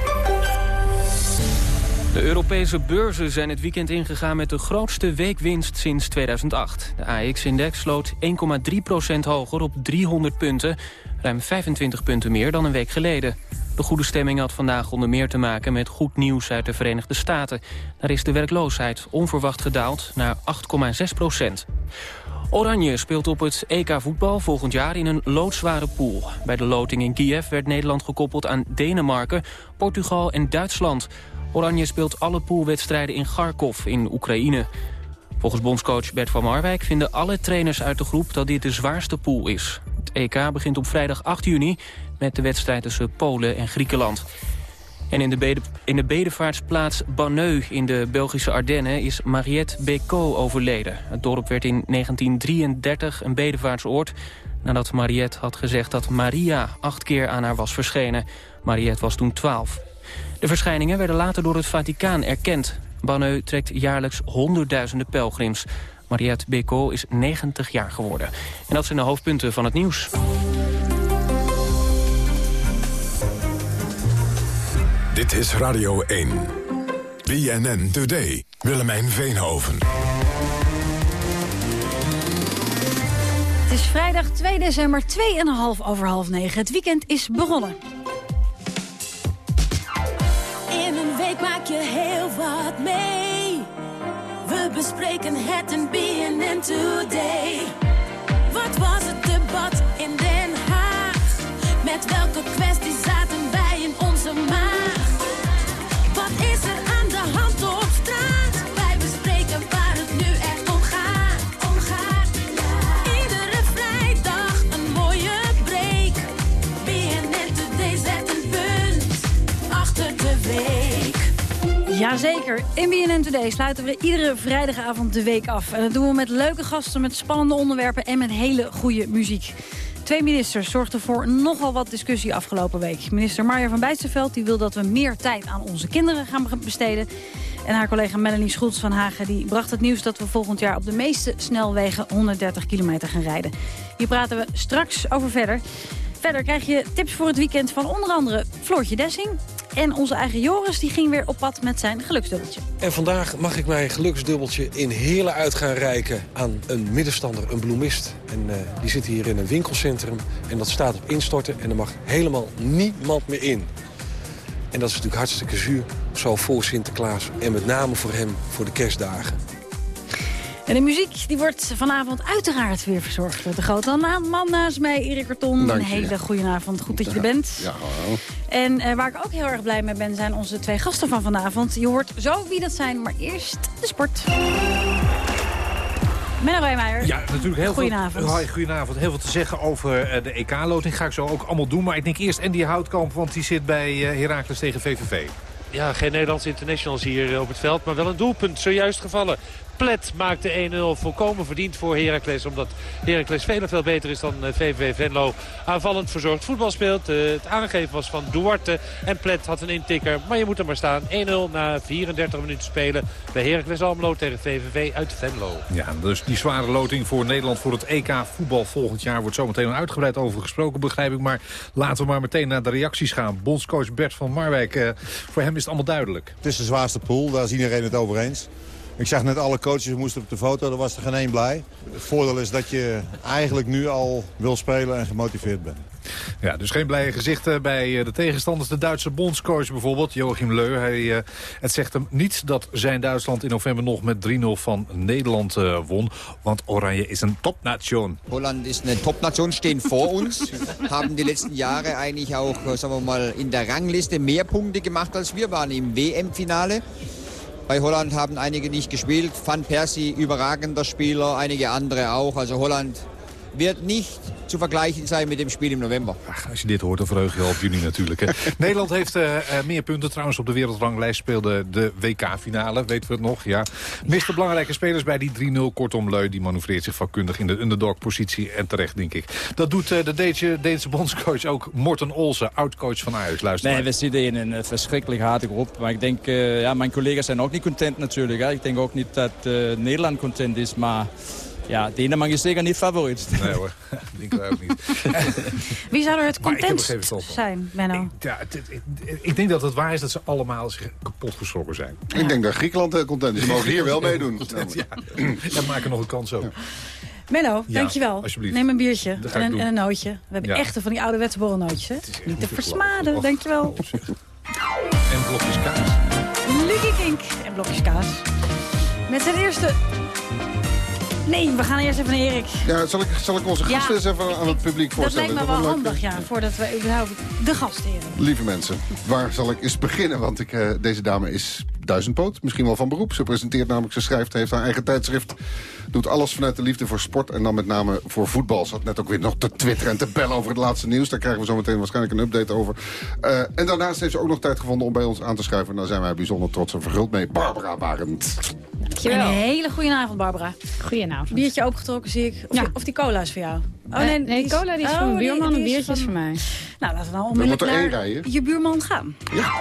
De Europese beurzen zijn het weekend ingegaan met de grootste weekwinst sinds 2008. De AX-index sloot 1,3% hoger op 300 punten, ruim 25 punten meer dan een week geleden. De goede stemming had vandaag onder meer te maken met goed nieuws uit de Verenigde Staten. Daar is de werkloosheid onverwacht gedaald naar 8,6 procent. Oranje speelt op het EK voetbal volgend jaar in een loodzware pool. Bij de loting in Kiev werd Nederland gekoppeld aan Denemarken, Portugal en Duitsland. Oranje speelt alle poolwedstrijden in Kharkov in Oekraïne. Volgens bondscoach Bert van Marwijk vinden alle trainers uit de groep dat dit de zwaarste pool is. EK begint op vrijdag 8 juni met de wedstrijd tussen Polen en Griekenland. En in de, in de bedevaartsplaats Banneux in de Belgische Ardennen is Mariette Bécaud overleden. Het dorp werd in 1933 een bedevaartsoord nadat Mariette had gezegd dat Maria acht keer aan haar was verschenen. Mariette was toen twaalf. De verschijningen werden later door het Vaticaan erkend. Banneux trekt jaarlijks honderdduizenden pelgrims. Mariette Bécaud is 90 jaar geworden. En dat zijn de hoofdpunten van het nieuws. Dit is Radio 1. BNN Today. Willemijn Veenhoven. Het is vrijdag 2 december, 2,5 over half 9. Het weekend is begonnen. In een week maak je heel wat mee. Bespreken het in BNN Today. Wat was het debat in Den Haag? Met welke kwesties Jazeker, in BNN Today sluiten we iedere vrijdagavond de week af. En dat doen we met leuke gasten, met spannende onderwerpen en met hele goede muziek. Twee ministers zorgden voor nogal wat discussie afgelopen week. Minister Marja van Bijtsenveld die wil dat we meer tijd aan onze kinderen gaan besteden. En haar collega Melanie Schultz van Hagen die bracht het nieuws... dat we volgend jaar op de meeste snelwegen 130 kilometer gaan rijden. Hier praten we straks over verder. Verder krijg je tips voor het weekend van onder andere Floortje Dessing. En onze eigen Joris die ging weer op pad met zijn geluksdubbeltje. En vandaag mag ik mijn geluksdubbeltje in Heerlen uit gaan reiken aan een middenstander, een bloemist. En uh, die zit hier in een winkelcentrum en dat staat op instorten en er mag helemaal niemand meer in. En dat is natuurlijk hartstikke zuur, zo voor Sinterklaas en met name voor hem voor de kerstdagen. En de muziek die wordt vanavond uiteraard weer verzorgd door de grote man naast mij, Erik Karton. Een hele goede avond, goed dat je er bent. Ja, hallo. En eh, waar ik ook heel erg blij mee ben, zijn onze twee gasten van vanavond. Je hoort zo wie dat zijn, maar eerst de sport. Menno Wijmeijer. Ja, natuurlijk heel Goedenavond. veel. Hoi, Goedenavond. Heel veel te zeggen over eh, de EK-loting. Ga ik zo ook allemaal doen. Maar ik denk eerst Andy Houtkamp, want die zit bij eh, Heracles tegen VVV. ja, geen Nederlandse internationals hier op het veld. Maar wel een doelpunt zojuist gevallen. Plet maakte 1-0 volkomen verdiend voor Heracles. Omdat Heracles veel veel beter is dan VVV eh, Venlo. Aanvallend verzorgd voetbal speelt. Uh, het aangeven was van Duarte. En Plet had een intikker. Maar je moet er maar staan. 1-0 na 34 minuten spelen bij Heracles Almelo tegen VVV uit Venlo. Ja, dus die zware loting voor Nederland voor het EK voetbal volgend jaar... wordt zometeen uitgebreid over gesproken, begrijp ik. Maar laten we maar meteen naar de reacties gaan. Bondscoach Bert van Marwijk, uh, voor hem is het allemaal duidelijk. Het is de zwaarste pool, daar is iedereen het over eens. Ik zag net alle coaches moesten op de foto, er was er geen één blij. Het voordeel is dat je eigenlijk nu al wil spelen en gemotiveerd bent. Ja, dus geen blije gezichten bij eh, de tegenstanders. De Duitse bondscoach bijvoorbeeld, Joachim Leu. Hij, uh, het zegt hem niet dat zijn Duitsland in november nog met 3-0 van Nederland uh, won. Want Oranje is een topnation. Holland is een topnation, stehen vor uns. haben die letzten Jahre eigentlich auch, sagen wir mal, in der Rangliste mehr Punkte gemacht als wir waren im WM-Finale. Bei Holland haben einige nicht gespielt. Van Persie, überragender Spieler, einige andere auch. Also Holland wird nicht zu vergleichen zijn met dem Spiel im November. Ach, als je dit hoort, dan verheug je al op juni natuurlijk. Hè. Nederland heeft uh, meer punten trouwens op de wereldranglijst. Speelde de WK-finale, weten we het nog. Ja. Miste belangrijke spelers bij die 3-0. Kortom, Leu die manoeuvreert zich vakkundig in de underdog-positie. En terecht, denk ik. Dat doet uh, de Deense, Deense bondscoach ook Morten Olsen, oud-coach van Ajax. Luister Nee, we zitten in een verschrikkelijk harde groep. Maar ik denk, uh, ja, mijn collega's zijn ook niet content natuurlijk. Hè. Ik denk ook niet dat Nederland content is, maar... Ja, Denemarken is zeker niet favoriet. Nee hoor, denk ik ook niet. Wie zou er het content zijn, Benno? Ik, ja, het, ik, ik, denk dat het waar is dat ze allemaal zich kapot geschrokken zijn. Ik denk dat Griekenland uh, content is. Ze mogen hier wel meedoen. ja, en maken nog een kans ook. Menno, Ja, dankjewel. alsjeblieft. Neem een biertje en een, en een nootje. We hebben Ja. echte van die ouderwetse borrelnootjes. Hè? Niet te versmaden, Och. dankjewel. En blokjes kaas. Lucky Kink en blokjes kaas. Met zijn eerste... Nee, we gaan eerst even naar Erik. Ja, zal ik, zal ik onze Ja, gasten eens even aan het publiek Dat voorstellen? lijkt me wel leuk- handig, ja, voordat we überhaupt de gastheren. Lieve mensen, waar zal ik eens beginnen? Want ik, eh, deze dame is duizendpoot, misschien wel van beroep. Ze presenteert namelijk, ze schrijft, heeft haar eigen tijdschrift. Doet alles vanuit de liefde voor sport en dan met name voor voetbal. Ze had net ook weer nog te twitteren en te bellen over het laatste nieuws. Daar krijgen we zo meteen waarschijnlijk een update over. Eh, en daarnaast heeft ze ook nog tijd gevonden om bij ons aan te schuiven. Daar zijn wij bijzonder trots en verguld mee. Barbara Barend. Een hele goede avond, Barbara. Goedenavond. Biertje opengetrokken, zie ik. Of, Ja. die, of die cola is voor jou? Eh, nee, die cola die is van mijn buurman, een biertje is van- voor mij. Nou, laten we dan onmiddellijk naar je buurman gaan. Ja,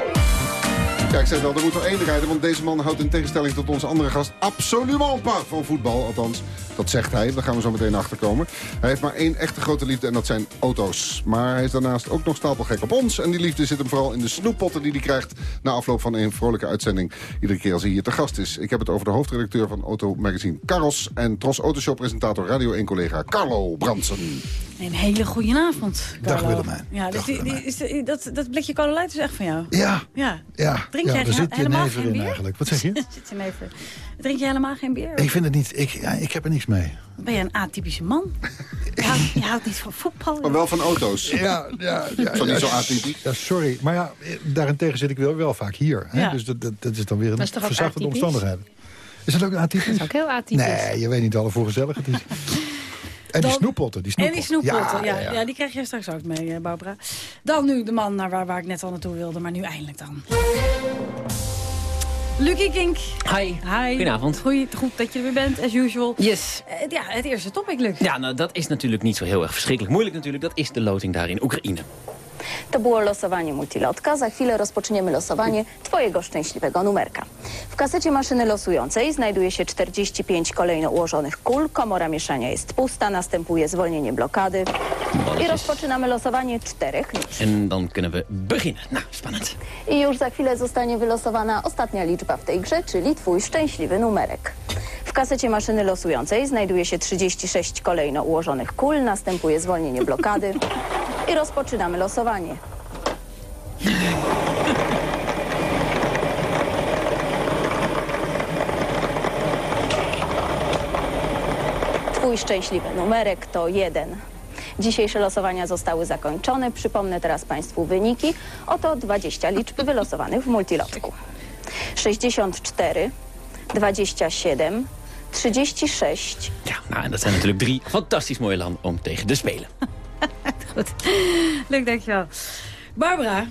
ik zei wel, er moet één rijden, want deze man houdt in tegenstelling tot onze andere gast absoluut pas van voetbal. Althans, dat zegt hij, daar gaan we zo meteen achter komen. Hij heeft maar één echte grote liefde en dat zijn auto's. Maar hij is daarnaast ook nog stapelgek op ons. En die liefde zit hem vooral in de snoeppotten die hij krijgt... na afloop van een vrolijke uitzending. Iedere keer als hij hier te gast is. Ik heb het over de hoofdredacteur van Auto Magazine Carlos... en Tros Autoshow-presentator Radio 1-collega Carlo Bransen. Een hele goede avond, Dag, Carlo. Willemijn. Ja, dus die, die, is dat, dat blikje cola light is echt van jou? Ja. Ja. Ja, Drink ja jij er zit helemaal jenever geen in bier? eigenlijk. Wat zeg je? zit. Drink je helemaal geen bier? ik vind het niet, ik, ja, ik heb er niks mee. Ben je een atypische man? Je houdt, je houdt niet van voetbal. Maar wel van auto's. Ja, ja, ja, Zo niet ja, zo atypisch. Ja, sorry. Maar ja, daarentegen zit ik wel, wel vaak hier. Hè? Ja. Dus dat, dat, dat is dan weer een verzachtende atypisch? omstandigheden. Is dat ook atypisch? Dat is ook heel atypisch. Nee, je weet niet alle voor gezellig het is. En die snoeppotten, die En snoeppotten. die snoeppotten, ja, ja, ja, die krijg je straks ook mee, eh, Barbara. Dan nu de man naar waar, waar ik net al naartoe wilde, maar nu eindelijk dan. Lucky Kink. Hi. Hi. Goedenavond. Goeie, goed dat je er weer bent, as usual. Yes. Eh, ja, het eerste topic, Luc. Ja, nou dat is natuurlijk niet zo heel erg verschrikkelijk moeilijk natuurlijk. Dat is de loting daar in Oekraïne. To było losowanie multilotka. Za chwilę rozpoczniemy losowanie Twojego szczęśliwego numerka. W kasecie maszyny losującej znajduje się 45 kolejno ułożonych kul. Komora mieszania jest pusta. Następuje zwolnienie blokady. I rozpoczynamy losowanie czterech liczb. En dan kunnen we beginnen. Nou, spannend. I już za chwilę zostanie wylosowana ostatnia liczba w tej grze, czyli Twój szczęśliwy numerek. W kasecie maszyny losującej znajduje się 36 kolejno ułożonych kul. Następuje zwolnienie blokady. I rozpoczynamy losowanie. Twój szczęśliwy numerek to jeden. Dzisiejsze losowania zostały zakończone. Przypomnę teraz Państwu wyniki. Oto 20 liczb wylosowanych w multilotku. 64, 27, 36, Ja, nou en dat zijn natuurlijk drie fantastisch mooie landen om tegen te spelen. Goed. Luc, dankjewel. Barbara,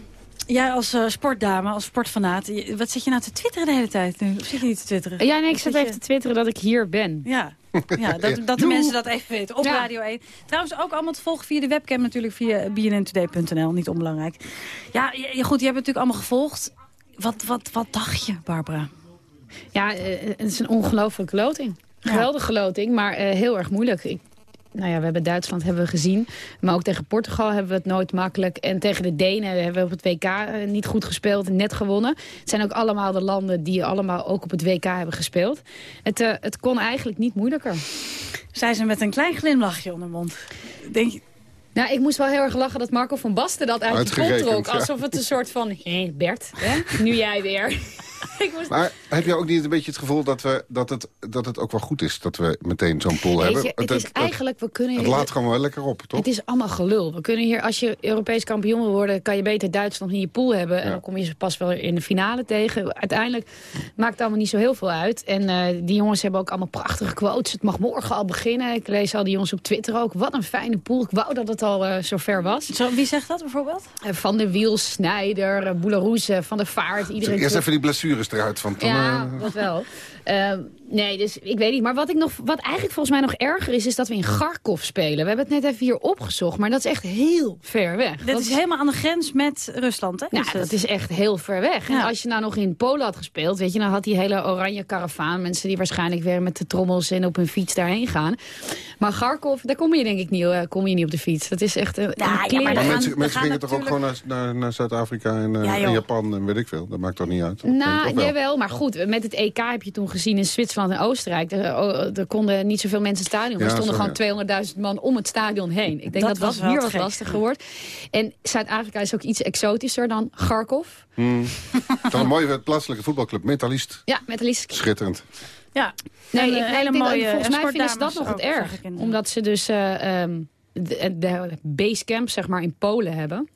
Jij als eh, sportdame, als sportfanaat, wat zit je nou te twitteren de hele tijd nu? Of zit je niet te twitteren? Ja, nee, ik zat zit even te twitteren dat ik hier ben. Ja, ja dat, dat de mensen dat even weten. Op Radio 1. Trouwens ook allemaal te volgen via de webcam natuurlijk. Via bnntoday.nl. Niet onbelangrijk. Ja, goed, je hebt het natuurlijk allemaal gevolgd. Wat, wat, wat dacht je, Barbara? Ja, eh, het is een ongelooflijke loting. Geweldige loting, maar eh, heel erg moeilijk. Ik, nou ja, we hebben Duitsland hebben we gezien. Maar ook tegen Portugal hebben we het nooit makkelijk. En tegen de Denen hebben we op het WK eh, niet goed gespeeld. Net gewonnen. Het zijn ook allemaal de landen die allemaal ook op het WK hebben gespeeld. Het, eh, het kon eigenlijk niet moeilijker. Zei ze met een klein glimlachje onder de mond. Denk je... Nou, ik moest wel heel erg lachen dat Marco van Basten dat uit de trok. Alsof het een soort van, hé Bert, hè? nu jij weer. ik moest... Maar heb je ook niet een beetje het gevoel dat, we, dat, het, dat het ook wel goed is... dat we meteen zo'n pool hebben? je, het is eigenlijk, we kunnen het laat gewoon wel lekker op, toch? Het is allemaal gelul. We kunnen hier, als je Europees kampioen wil worden... kan je beter Duitsland in je pool hebben. En Ja. dan kom je ze pas wel in de finale tegen. Uiteindelijk maakt het allemaal niet zo heel veel uit. En eh, die jongens hebben ook allemaal prachtige quotes. Het mag morgen al beginnen. Ik lees al die jongens op Twitter ook. Wat een fijne pool. Ik wou dat het al eh, zo ver was. Zo, wie zegt dat bijvoorbeeld? Eh, Van der Wiel, Snijder, Boularoes, Van der Vaart. Iedereen Eerst even die blessures eruit. Van, dan, Ja, eh, dat wel. Nee, dus ik weet niet. Maar wat, ik nog, wat eigenlijk volgens mij nog erger is... is dat we in Garkov spelen. We hebben het net even hier opgezocht. Maar dat is echt heel ver weg. Dit Dat is helemaal aan de grens met Rusland, hè? nou, Is het? dat is echt heel ver weg. En Ja. als je nou nog in Polen had gespeeld... weet je, dan had die hele oranje karavaan... mensen die waarschijnlijk weer met de trommels en op hun fiets daarheen gaan. Maar Garkov, daar kom je denk ik niet, eh, kom je niet op de fiets. Dat is echt een, een ja, maar kleren- maar gaan- mensen, mensen gingen toch ook gewoon naar, naar, naar Zuid-Afrika en, eh, Ja, en Japan en weet ik veel. Dat maakt toch niet uit? Nou, jawel, maar goed, met het EK heb je toen gezien in Zwitserland en Oostenrijk. Er, oh, er konden niet zoveel mensen het stadion. Ja, er stonden gewoon 200.000 man om het stadion heen. Ik denk Dat dat, was hier wat lastiger wordt. En Zuid-Afrika is ook iets exotischer dan Kharkov. Het is een mooie plaatselijke voetbalclub. Metalist. Ja, met liefst. Schitterend. Ja, Nee, En, ik, eh, ik hele denk mooie volgens mij vinden ze dat nog het erg. Omdat ze dus eh, ehm, de, de basecamp zeg maar, in Polen hebben.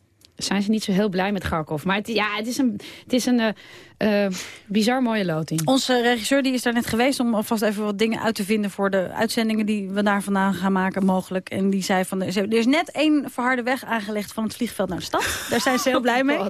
Zijn ze niet zo heel blij met Kharkov. Maar het, ja, het is een, het is een eh, eh, bizar mooie loting. Onze regisseur die is daar net geweest om alvast even wat dingen uit te vinden... voor de uitzendingen die we daar vandaan gaan maken mogelijk. En die zei van, er is net één verharde weg aangelegd van het vliegveld naar de stad. Daar zijn ze heel blij mee.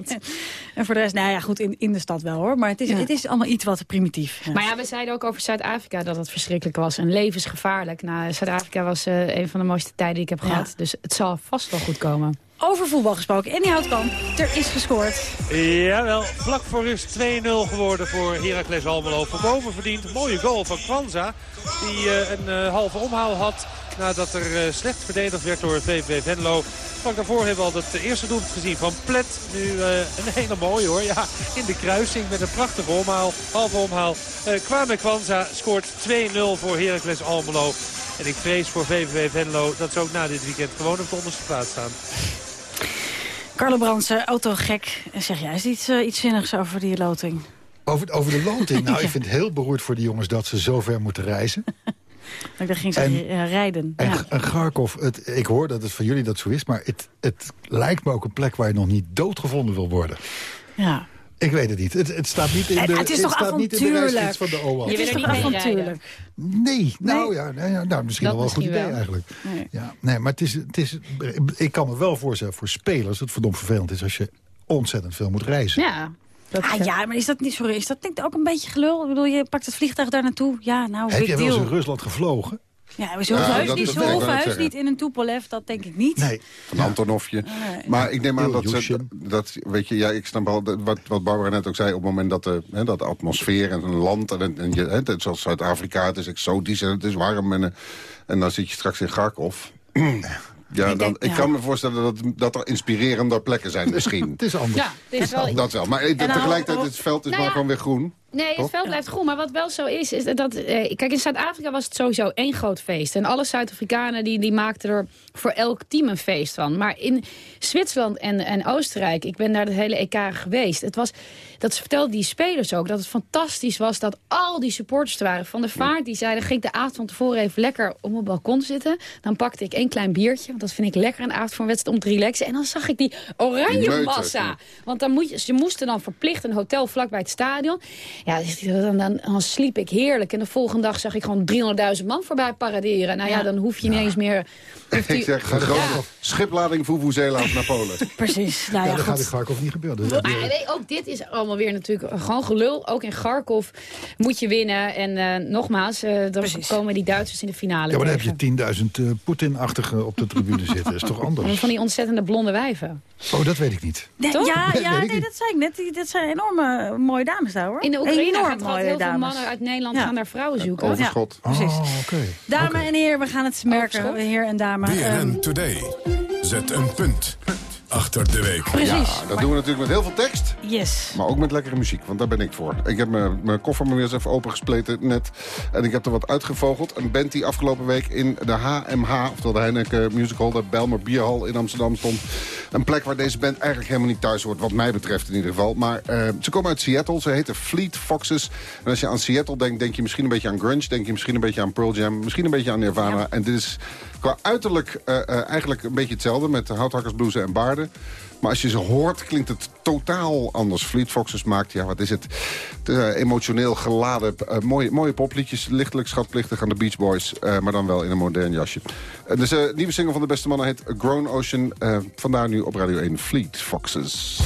En voor de rest, nou ja, goed, in, in de stad wel hoor. Maar het is, Ja. het is allemaal iets wat primitief. Ja. Maar ja, we zeiden ook over Zuid-Afrika dat het verschrikkelijk was. En levensgevaarlijk. Nou, Zuid-Afrika was eh, een van de mooiste tijden die ik heb Ja. gehad. Dus het zal vast wel goed komen. Over voetbal gesproken. En die houdt kan. Er is gescoord. Jawel, vlak voor rust 2-0 geworden voor Heracles Almelo. Voorkomen verdiend. Mooie goal van Kwanza. Die eh, een eh, halve omhaal had nadat er eh, slecht verdedigd werd door VVV Venlo. Vlak daarvoor hebben we al het eerste doelpunt gezien van Plet. Nu eh, een hele mooie hoor. Ja, in de kruising met een prachtige omhaal. Halve omhaal. Eh Kwame Kwanza scoort 2-0 voor Heracles Almelo. En ik vrees voor VVV Venlo dat ze ook na dit weekend gewoon op de onderste plaats staan. Carlo Brandsen, autogek. Zeg jij eens iets, eh, iets zinnigs over die loting? Over, over de loting. Nou, ik vind het heel beroerd voor die jongens dat ze zo ver moeten reizen. Ik dacht, ging ze En- eh, rijden. En, Ja. en Garkov, het, ik hoor dat het van jullie dat zo is... maar het, het lijkt me ook een plek waar je nog niet doodgevonden wil worden. Ja. Ik weet het niet. Het, het staat niet in de, het is toch staat niet in de van de OAS. Het is toch avontuurlijk? Nee, nou ja, nou, ja, nou, misschien Dat wel een goed idee wel. eigenlijk. Nee. Ja, nee, maar het is, het is, ik kan me wel voorstellen voor spelers... dat het verdomd vervelend is als je ontzettend veel moet reizen. Ja. ah, ja, maar is dat niet sorry? Is dat niet ook een beetje gelul? Ik bedoel, je pakt het vliegtuig daar naartoe. Ja, nou, Heb jij wel eens in Rusland gevlogen? Ja, we Ja, heus dat- niet, ik niet in een Tupolev, dat denk ik niet. Nee. Van Antonovje. Nee. Maar ik neem aan dat, ze, dat, weet je, ja, ik snap wel wat, wat Barbara net ook zei, op het moment dat de, hè, dat de atmosfeer en een land, en, en je, hè, het- zoals Zuid-Afrika, het is exotisch en het is warm, en, eh, en dan zit je straks in Garkov. Ja, dan, denk- ik ja. kan me voorstellen dat, dat er inspirerende plekken zijn misschien. Het is anders. Ja, het is wel... Dat wel. Maar eh, tegelijkertijd, het veld is nou maar ja. gewoon weer groen. Nee, het veld blijft groen. Maar wat wel zo is, is dat... Eh, kijk, in Zuid-Afrika was het sowieso één groot feest. En alle Zuid-Afrikanen die, die maakten er voor elk team een feest van. Maar in Zwitserland en, en Oostenrijk, ik ben daar het hele EK geweest. Het was, dat vertelden die spelers ook, dat het fantastisch was... dat al die supporters er waren. Van de vaart, die zeiden, ging ik de avond van tevoren even lekker op mijn balkon zitten. Dan pakte ik één klein biertje, want dat vind ik lekker een avond voor een wedstrijd om te relaxen. En dan zag ik die oranje massa. Want dan moet je, ze moesten dan verplicht een hotel vlakbij het stadion. Ja, dan, dan, dan sliep ik heerlijk. En de volgende dag zag ik gewoon 300.000 man voorbij paraderen. Nou ja, dan hoef je niet eens meer... Ik die- zeg, een grote schiplading Vuvuzela's naar Polen. Precies. Nou Ja, ja, dat gaat in Garkov niet gebeuren. Maar nee, ook dit is allemaal weer natuurlijk gewoon gelul. Ook in Kharkov moet je winnen. En eh, nogmaals, eh, dan komen die Duitsers in de finale Ja, maar dan heb je 10.000 eh, Poetin-achtigen op de tribune zitten. Dat is toch anders? Van die ontzettende blonde wijven. Oh, dat weet ik niet. Ja, Toch? ja, Nee, ja dat zei ik net. Die- Dat zijn enorme mooie dames daar, hoor. In de Oekraïne Enorm gaat mooie heel veel dames. mannen uit Nederland Ja. gaan daar vrouwen zoeken. Overschot. Precies. Oh, oké. Dame en heren, we gaan het merken, heer en dame. BNN Today. Zet een punt achter de week. Precies. Ja, dat doen we natuurlijk met heel veel tekst. yes. Maar ook met lekkere muziek, want daar ben ik voor. Ik heb mijn mijn koffer maar weer eens even opengespleten net. En ik heb er wat uitgevogeld. Een band die afgelopen week in de HMH, oftewel de Heineken Music Hall... de Belmer Bierhal in Amsterdam stond. Een plek waar deze band eigenlijk helemaal niet thuis hoort. Wat mij betreft in ieder geval. Maar eh, ze komen uit Seattle. Ze heten Fleet Foxes. En als je aan Seattle denkt, denk je misschien een beetje aan grunge. Denk je misschien een beetje aan Pearl Jam. Misschien een beetje aan Nirvana. En dit is qua uiterlijk eh, eh, eigenlijk een beetje hetzelfde. Met houthakkersblousen en baarden. Maar als je ze hoort, klinkt het totaal anders. Fleet Foxes maakt, ja, wat is het? Eh, emotioneel geladen, eh, mooie, mooie popliedjes. Lichtelijk schatplichtig aan de Beach Boys. eh, maar dan wel in een modern jasje. Dus de nieuwe single van de beste mannen heet Grown Ocean. vandaar nu op Radio 1 Fleet Foxes.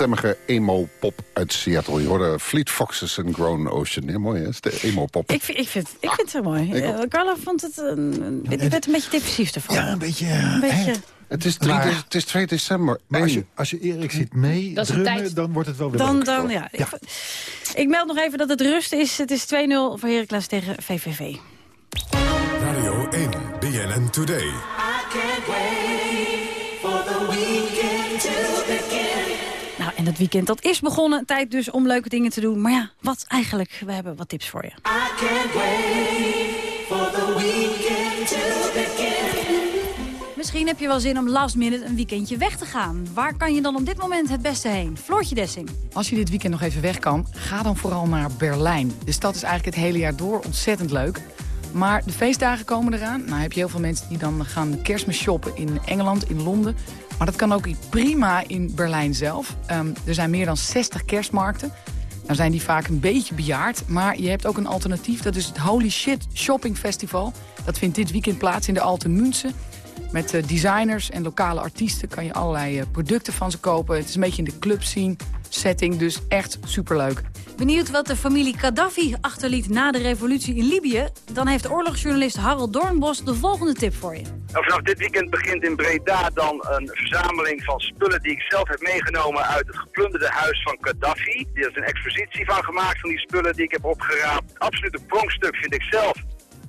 Stemmige emo-pop uit Seattle. Je hoorde Fleet Foxes en Grown Ocean. Heel mooi, hè? De emo-pop. Ik, vind- ik, vind, ik vind het zo mooi. Eh, Carla vond het een, een, ik werd een beetje defensief ervan. Ja, een beetje... Een beetje Het is, 3 Maar- de- het is 2 december. Maar als je, als je Erik ziet mee Dat is een drummen, tijd. dan wordt het wel weer dan, leuk. dan, ja. Ik, ik meld nog even dat het rust is. Het is 2-0 voor Heracles tegen VVV. Radio 1, BNN Today. Het weekend dat is begonnen. Tijd dus om leuke dingen te doen. Maar ja, wat eigenlijk? We hebben wat tips voor je. Misschien heb je wel zin om last minute een weekendje weg te gaan. Waar kan je dan op dit moment het beste heen? Floortje Dessing. Als je dit weekend nog even weg kan, ga dan vooral naar Berlijn. De stad is eigenlijk het hele jaar door ontzettend leuk. Maar de feestdagen komen eraan. Nou heb je heel veel mensen die dan gaan kerstmis shoppen in Engeland, in Londen. Maar dat kan ook prima in Berlijn zelf. Ehm, er zijn meer dan 60 kerstmarkten. Dan zijn die vaak een beetje bejaard. Maar je hebt ook een alternatief. Dat is het Holy Shit Shopping Festival. Dat vindt dit weekend plaats in de Alte Münze. Met eh, designers en lokale artiesten kan je allerlei eh, producten van ze kopen. Het is een beetje in de club scene setting, dus echt superleuk. Benieuwd wat de familie Gaddafi achterliet na de revolutie in Libië? Dan heeft oorlogsjournalist Harold Doornbos de volgende tip voor je. Nou, vanaf dit weekend begint in Breda dan een verzameling van spullen die ik zelf heb meegenomen uit het geplunderde huis van Gaddafi. Er is een expositie van gemaakt van die spullen die ik heb opgeraapt. Absoluut een pronkstuk vind ik zelf.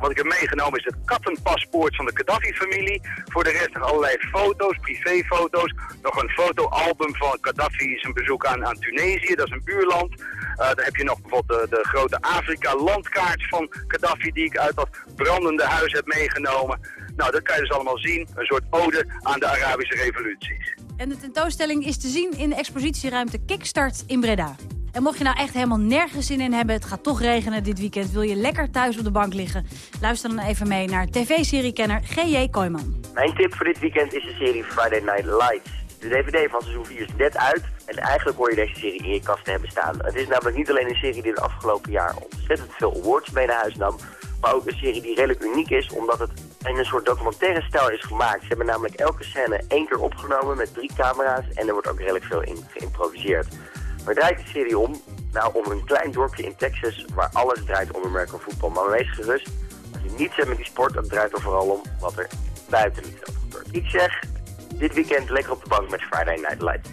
Wat ik heb meegenomen is het kattenpaspoort van de Gaddafi-familie. Voor de rest nog allerlei foto's, privéfoto's. Nog een fotoalbum van Gaddafi bezoek aan, aan Tunesië, dat is een buurland. Eh dan heb je nog bijvoorbeeld de, de grote Afrika-landkaart van Gaddafi die ik uit dat brandende huis heb meegenomen. Nou, dat kan je dus allemaal zien. Een soort ode aan de Arabische revoluties. En de tentoonstelling is te zien in de expositieruimte Kickstart in Breda. En mocht je nou echt helemaal nergens zin in hebben... het gaat toch regenen dit weekend, wil je lekker thuis op de bank liggen... luister dan even mee naar tv-seriekenner G.J. Kooijman. Mijn tip voor dit weekend is de serie Friday Night Lights. De DVD van seizoen 4 is net uit en eigenlijk hoor je deze serie in je kast te hebben staan. Het is namelijk niet alleen een serie die het afgelopen jaar ontzettend veel awards mee naar huis nam, maar ook een serie die redelijk uniek is omdat het in een soort documentaire stijl is gemaakt. Ze hebben namelijk elke scène één keer opgenomen met drie camera's en er wordt ook redelijk veel in geïmproviseerd. Waar draait de serie om? Nou, om een klein dorpje in Texas waar alles draait om American voetbal. Maar wees gerust, als je niets hebt met die sport, dan draait er vooral om wat er buiten het veld gebeurt. Ik zeg, dit weekend lekker op de bank met Friday Night Lights.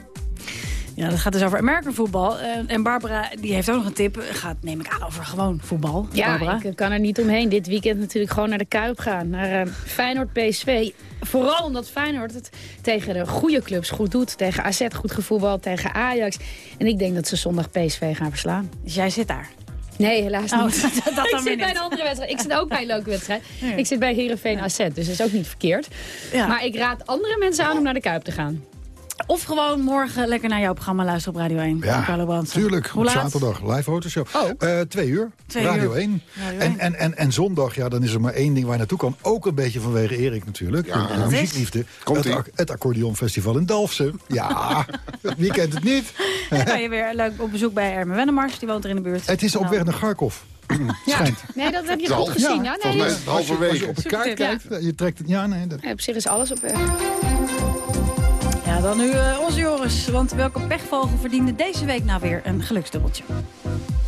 Ja, dat gaat dus over American voetbal. Eh, en Barbara, die heeft ook nog een tip. Gaat, neem ik aan, over gewoon voetbal. Ja, Barbara. ik kan er niet omheen. Dit weekend natuurlijk gewoon naar de Kuip gaan. Naar eh, Feyenoord PSV. Vooral omdat Feyenoord het tegen de goede clubs goed doet. Tegen AZ goed gevoetbald, tegen Ajax. En ik denk dat ze zondag PSV gaan verslaan. Dus jij zit daar? Nee, helaas Oh, niet. dat- ik zit bij niet. een andere wedstrijd. Ik zit ook bij een leuke wedstrijd. Ja. Ik zit bij Heerenveen AZ, dus dat is ook niet verkeerd. Ja. Maar ik raad andere mensen aan om naar de Kuip te gaan. Of gewoon morgen lekker naar jouw programma luisteren op Radio 1. Ja, Carlo tuurlijk. Hoe Op laat? zaterdag, live autoshow. Oh. Eh, twee uur, Twee Radio uur. 1. Radio En, 1. en, en, en zondag, ja, dan is er maar één ding waar je naartoe kan. Ook een beetje vanwege Erik natuurlijk. Ja, is? muziekliefde. Komt Het, het accordeonfestival in Dalfsen. Ja, wie kent het niet? En dan kan je weer leuk op bezoek bij Erme Wennemars. Die woont er in de buurt. Het is op Nou, weg naar Garkov. Schijnt. Nee, dat heb je goed gezien. ja, Ja, volgens nee, mij- dat- Als je, als je Halverwege. op de kaart ja. kijkt, je trekt het... Ja, nee, dat, op zich is alles op weg. Dan nu eh, onze Joris. Want welke pechvogel verdiende deze week nou weer een geluksdubbeltje?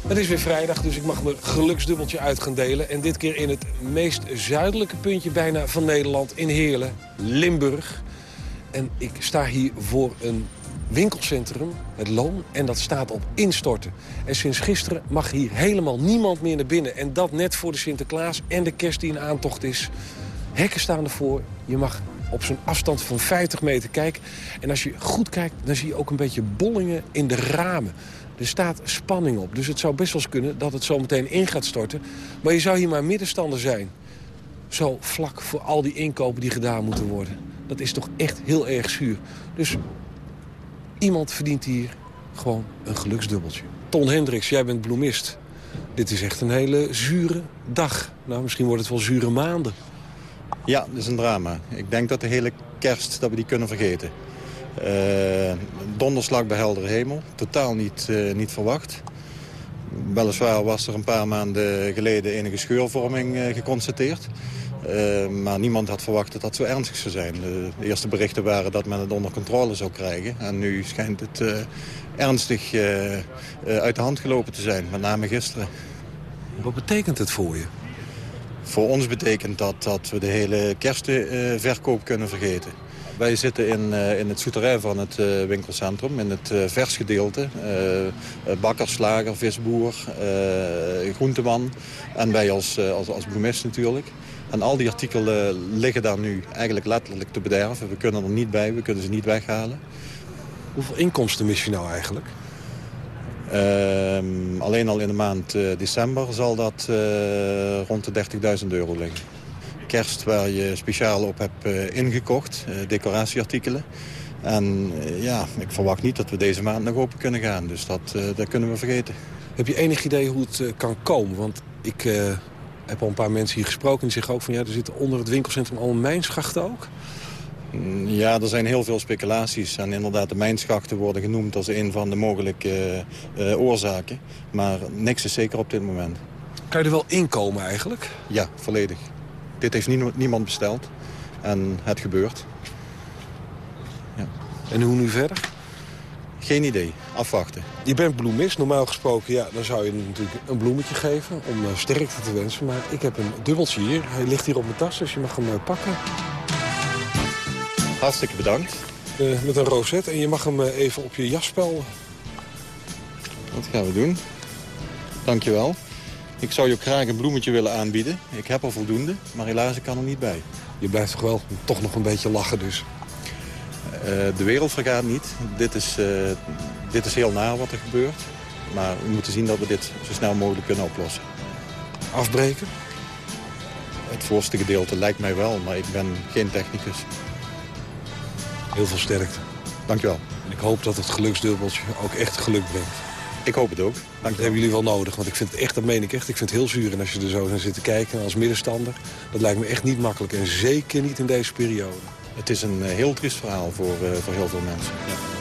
Het is weer vrijdag, dus ik mag mijn geluksdubbeltje uit gaan delen. En dit keer in het meest zuidelijke puntje bijna van Nederland, in Heerlen, Limburg. En ik sta hier voor een winkelcentrum, het Loon, en dat staat op instorten. En sinds gisteren mag hier helemaal niemand meer naar binnen. En dat net voor de Sinterklaas en de kerst die in aantocht is. Hekken staan ervoor, je mag op zo'n afstand van 50 meter kijken. En als je goed kijkt, dan zie je ook een beetje bollingen in de ramen. Er staat spanning op, dus het zou best wel eens kunnen dat het zo meteen in gaat storten. Maar je zou hier maar middenstander zijn. Zo vlak voor al die inkopen die gedaan moeten worden. Dat is toch echt heel erg zuur. Dus iemand verdient hier gewoon een geluksdubbeltje. Ton Hendricks, jij bent bloemist. Dit is echt een hele zure dag. Nou, misschien wordt het wel zure maanden. Ja, dat is een drama. Ik denk dat de hele kerst, dat we die kunnen vergeten. Eh, donderslag bij heldere hemel. Totaal niet, eh, niet verwacht. Weliswaar was er een paar maanden geleden enige scheurvorming eh, geconstateerd. Maar niemand had verwacht dat dat zo ernstig zou zijn. De, eerste berichten waren dat men het onder controle zou krijgen. En nu schijnt het ernstig uit de hand gelopen te zijn, met name gisteren. Wat betekent het voor je? Voor ons betekent dat dat we de hele kerstverkoop kunnen vergeten. Wij zitten in, uh, in het souterrain van het uh, winkelcentrum, in het uh, versgedeelte. bakker, slager, visboer, groenteman en wij als, als, als bloemist natuurlijk. En al die artikelen liggen daar nu eigenlijk letterlijk te bederven. We kunnen er niet bij, we kunnen ze niet weghalen. Hoeveel inkomsten mis je nou eigenlijk? Uh, alleen al in de maand uh, december zal dat uh, rond de 30.000 euro liggen. Kerst waar je speciaal op hebt uh, ingekocht, decoratieartikelen. En ja, ik verwacht niet dat we deze maand nog open kunnen gaan. Dus dat, kunnen we vergeten. Heb je enig idee hoe het kan komen? Want ik heb al een paar mensen hier gesproken die zeggen ook van... ja, er zitten onder het winkelcentrum al mijnschachten ook. Mm, ja, er zijn heel veel speculaties. En inderdaad, de mijnschachten worden genoemd als een van de mogelijke uh, oorzaken. Maar niks is zeker op dit moment. Kan je er wel inkomen eigenlijk? Ja, volledig. Dit heeft nie niemand besteld. En het gebeurt. Ja. En hoe nu verder? Geen idee. Afwachten. Je bent bloemist. Normaal gesproken ja, dan zou je natuurlijk een bloemetje geven om uh, sterkte te wensen. Maar ik heb een dubbeltje hier. Hij ligt hier op mijn tas, dus je mag hem uh, pakken. Hartstikke bedankt. Uh, met een roset. En je mag hem even op je jaspel. Dat gaan we doen. Dankjewel. Ik zou je ook graag een bloemetje willen aanbieden. Ik heb er voldoende, maar helaas ik kan er niet bij. Je blijft toch wel toch nog een beetje lachen dus. Uh, de wereld vergaat niet. Dit is, dit is heel naar wat er gebeurt. Maar we moeten zien dat we dit zo snel mogelijk kunnen oplossen. Afbreken? Het voorste gedeelte lijkt mij wel, maar ik ben geen technicus. Heel veel sterkte. Dankjewel. En ik hoop dat het geluksdubbeltje ook echt geluk brengt. Ik hoop het ook. Dat hebben jullie wel nodig, want ik vind het echt, dat meen ik echt, ik vind het heel zuur. En als je er zo naar zit te kijken als middenstander, dat lijkt me echt niet makkelijk. En zeker niet in deze periode. Het is een heel triest verhaal voor, uh, voor heel veel mensen. Ja.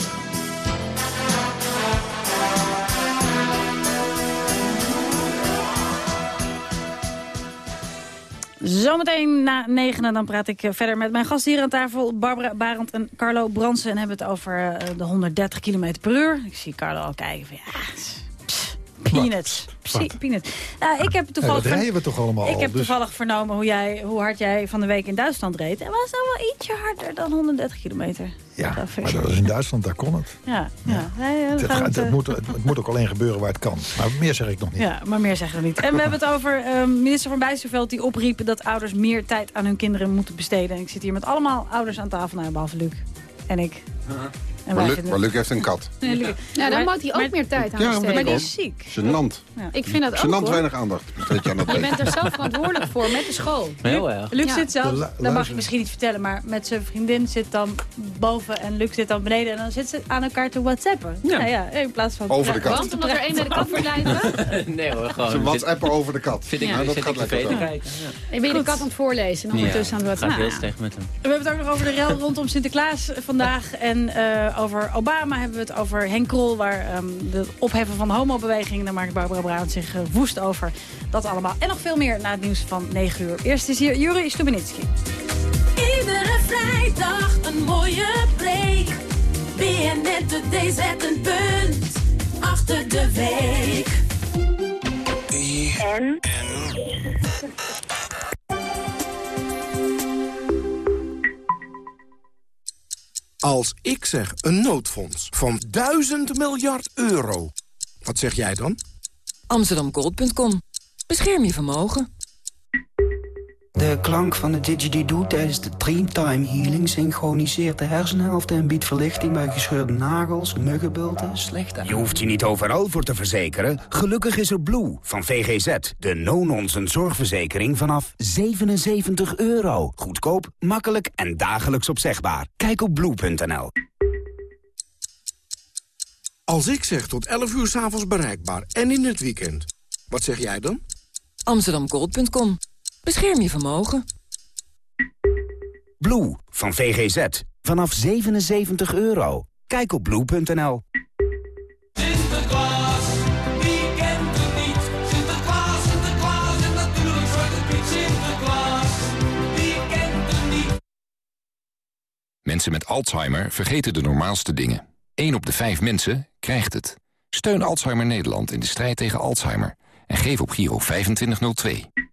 Zometeen na negenen dan praat ik verder met mijn gasten hier aan tafel. Barbara Barend en Carlo Bransen. En hebben het over de 130 km per uur. Ik zie Carlo al kijken van ja... Peanuts. Peanuts. Nou, ik heb toevallig, ja, dat rijden we toch allemaal Ik heb dus... toevallig vernomen hoe, jij, hoe hard jij van de week in Duitsland reed. En was dan wel ietsje harder dan 130 kilometer. Ja, maar dat was in Duitsland, daar kon het. Ja, ja. ja. Nee, het, gaat, het, moet, het, moet ook alleen gebeuren waar het kan. Maar meer zeg ik nog niet. Ja, maar meer zeggen we niet. En we hebben het over uh, minister van Bijsterveld die opriep... dat ouders meer tijd aan hun kinderen moeten besteden. En ik zit hier met allemaal ouders aan tafel, nou, behalve Luc en ik. Uh -huh. En maar, Luc, maar Luc heeft een kat. Ja, Luc. ja dan moet hij ook maar, meer tijd aan. Ja, maar die is ziek. Genant. Ja. Ik vind dat ook, Genant weinig aandacht besteed je aan dat Je bent er zelf verantwoordelijk voor met de school. Heel erg. Luc zit zelf, dat mag ik misschien niet vertellen... maar met zijn vriendin zit dan boven en Luc zit dan beneden... en dan zitten ze aan elkaar te whatsappen. Ja, ja in plaats van... Over de kat. Want omdat er één met de kat verleiden? nee hoor, gewoon... Ze whatsappen over de kat. Vind ik, nou, dat vind gaat ik lekker. kijken. Ik ben je de kat aan het voorlezen en ondertussen aan het whatsappen. whatsappen. heel slecht met hem. We hebben het ook nog over de rel rondom Sinterklaas vandaag... en uh, over Obama hebben we het over Henk Krol... waar um, de opheffen van de homobeweging... daar maakt Barbara Bruin zich uh, woest over. Dat allemaal en nog veel meer na het nieuws van 9 uur. Eerst is hier Juri Stubenitski. Iedere vrijdag een mooie break. BNN Today zet een punt achter de week. En? Als ik zeg een noodfonds van 1000 miljard euro, wat zeg jij dan? Amsterdamgold.com. Bescherm je vermogen. De klank van de didgeridoo tijdens de Dreamtime Healing... synchroniseert de hersenhelften en biedt verlichting bij gescheurde nagels, muggenbulten, slechte... Je hoeft je niet overal voor te verzekeren. Gelukkig is er Blue van VGZ. De no-nonsense zorgverzekering vanaf 77 euro. Goedkoop, makkelijk en dagelijks opzegbaar. Kijk op blue.nl. Als ik zeg tot 11 uur 's avonds bereikbaar en in het weekend, wat zeg jij dan? Amsterdamgold.com. Bescherm je vermogen. Blue van VGZ. Vanaf 77 euro. Kijk op blue.nl. Sinterklaas, wie kent het niet? Sinterklaas, Sinterklaas en natuurlijk Zwarte Piet Sinterklaas. Wie kent het niet? Mensen met Alzheimer vergeten de normaalste dingen. 1 op de 5 mensen krijgt het. Steun Alzheimer Nederland in de strijd tegen Alzheimer. En geef op Giro 2502.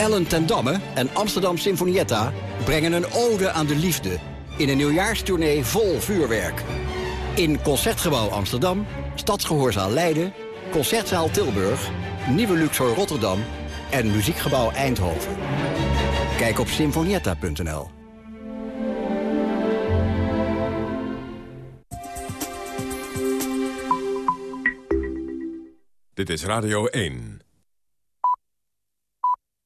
Ellen ten Damme en Amsterdam Sinfonietta brengen een ode aan de liefde... in een nieuwjaarstournee vol vuurwerk. In Concertgebouw Amsterdam, Stadsgehoorzaal Leiden... Concertzaal Tilburg, Nieuwe Luxor Rotterdam en Muziekgebouw Eindhoven. Kijk op sinfonietta.nl. Dit is Radio 1.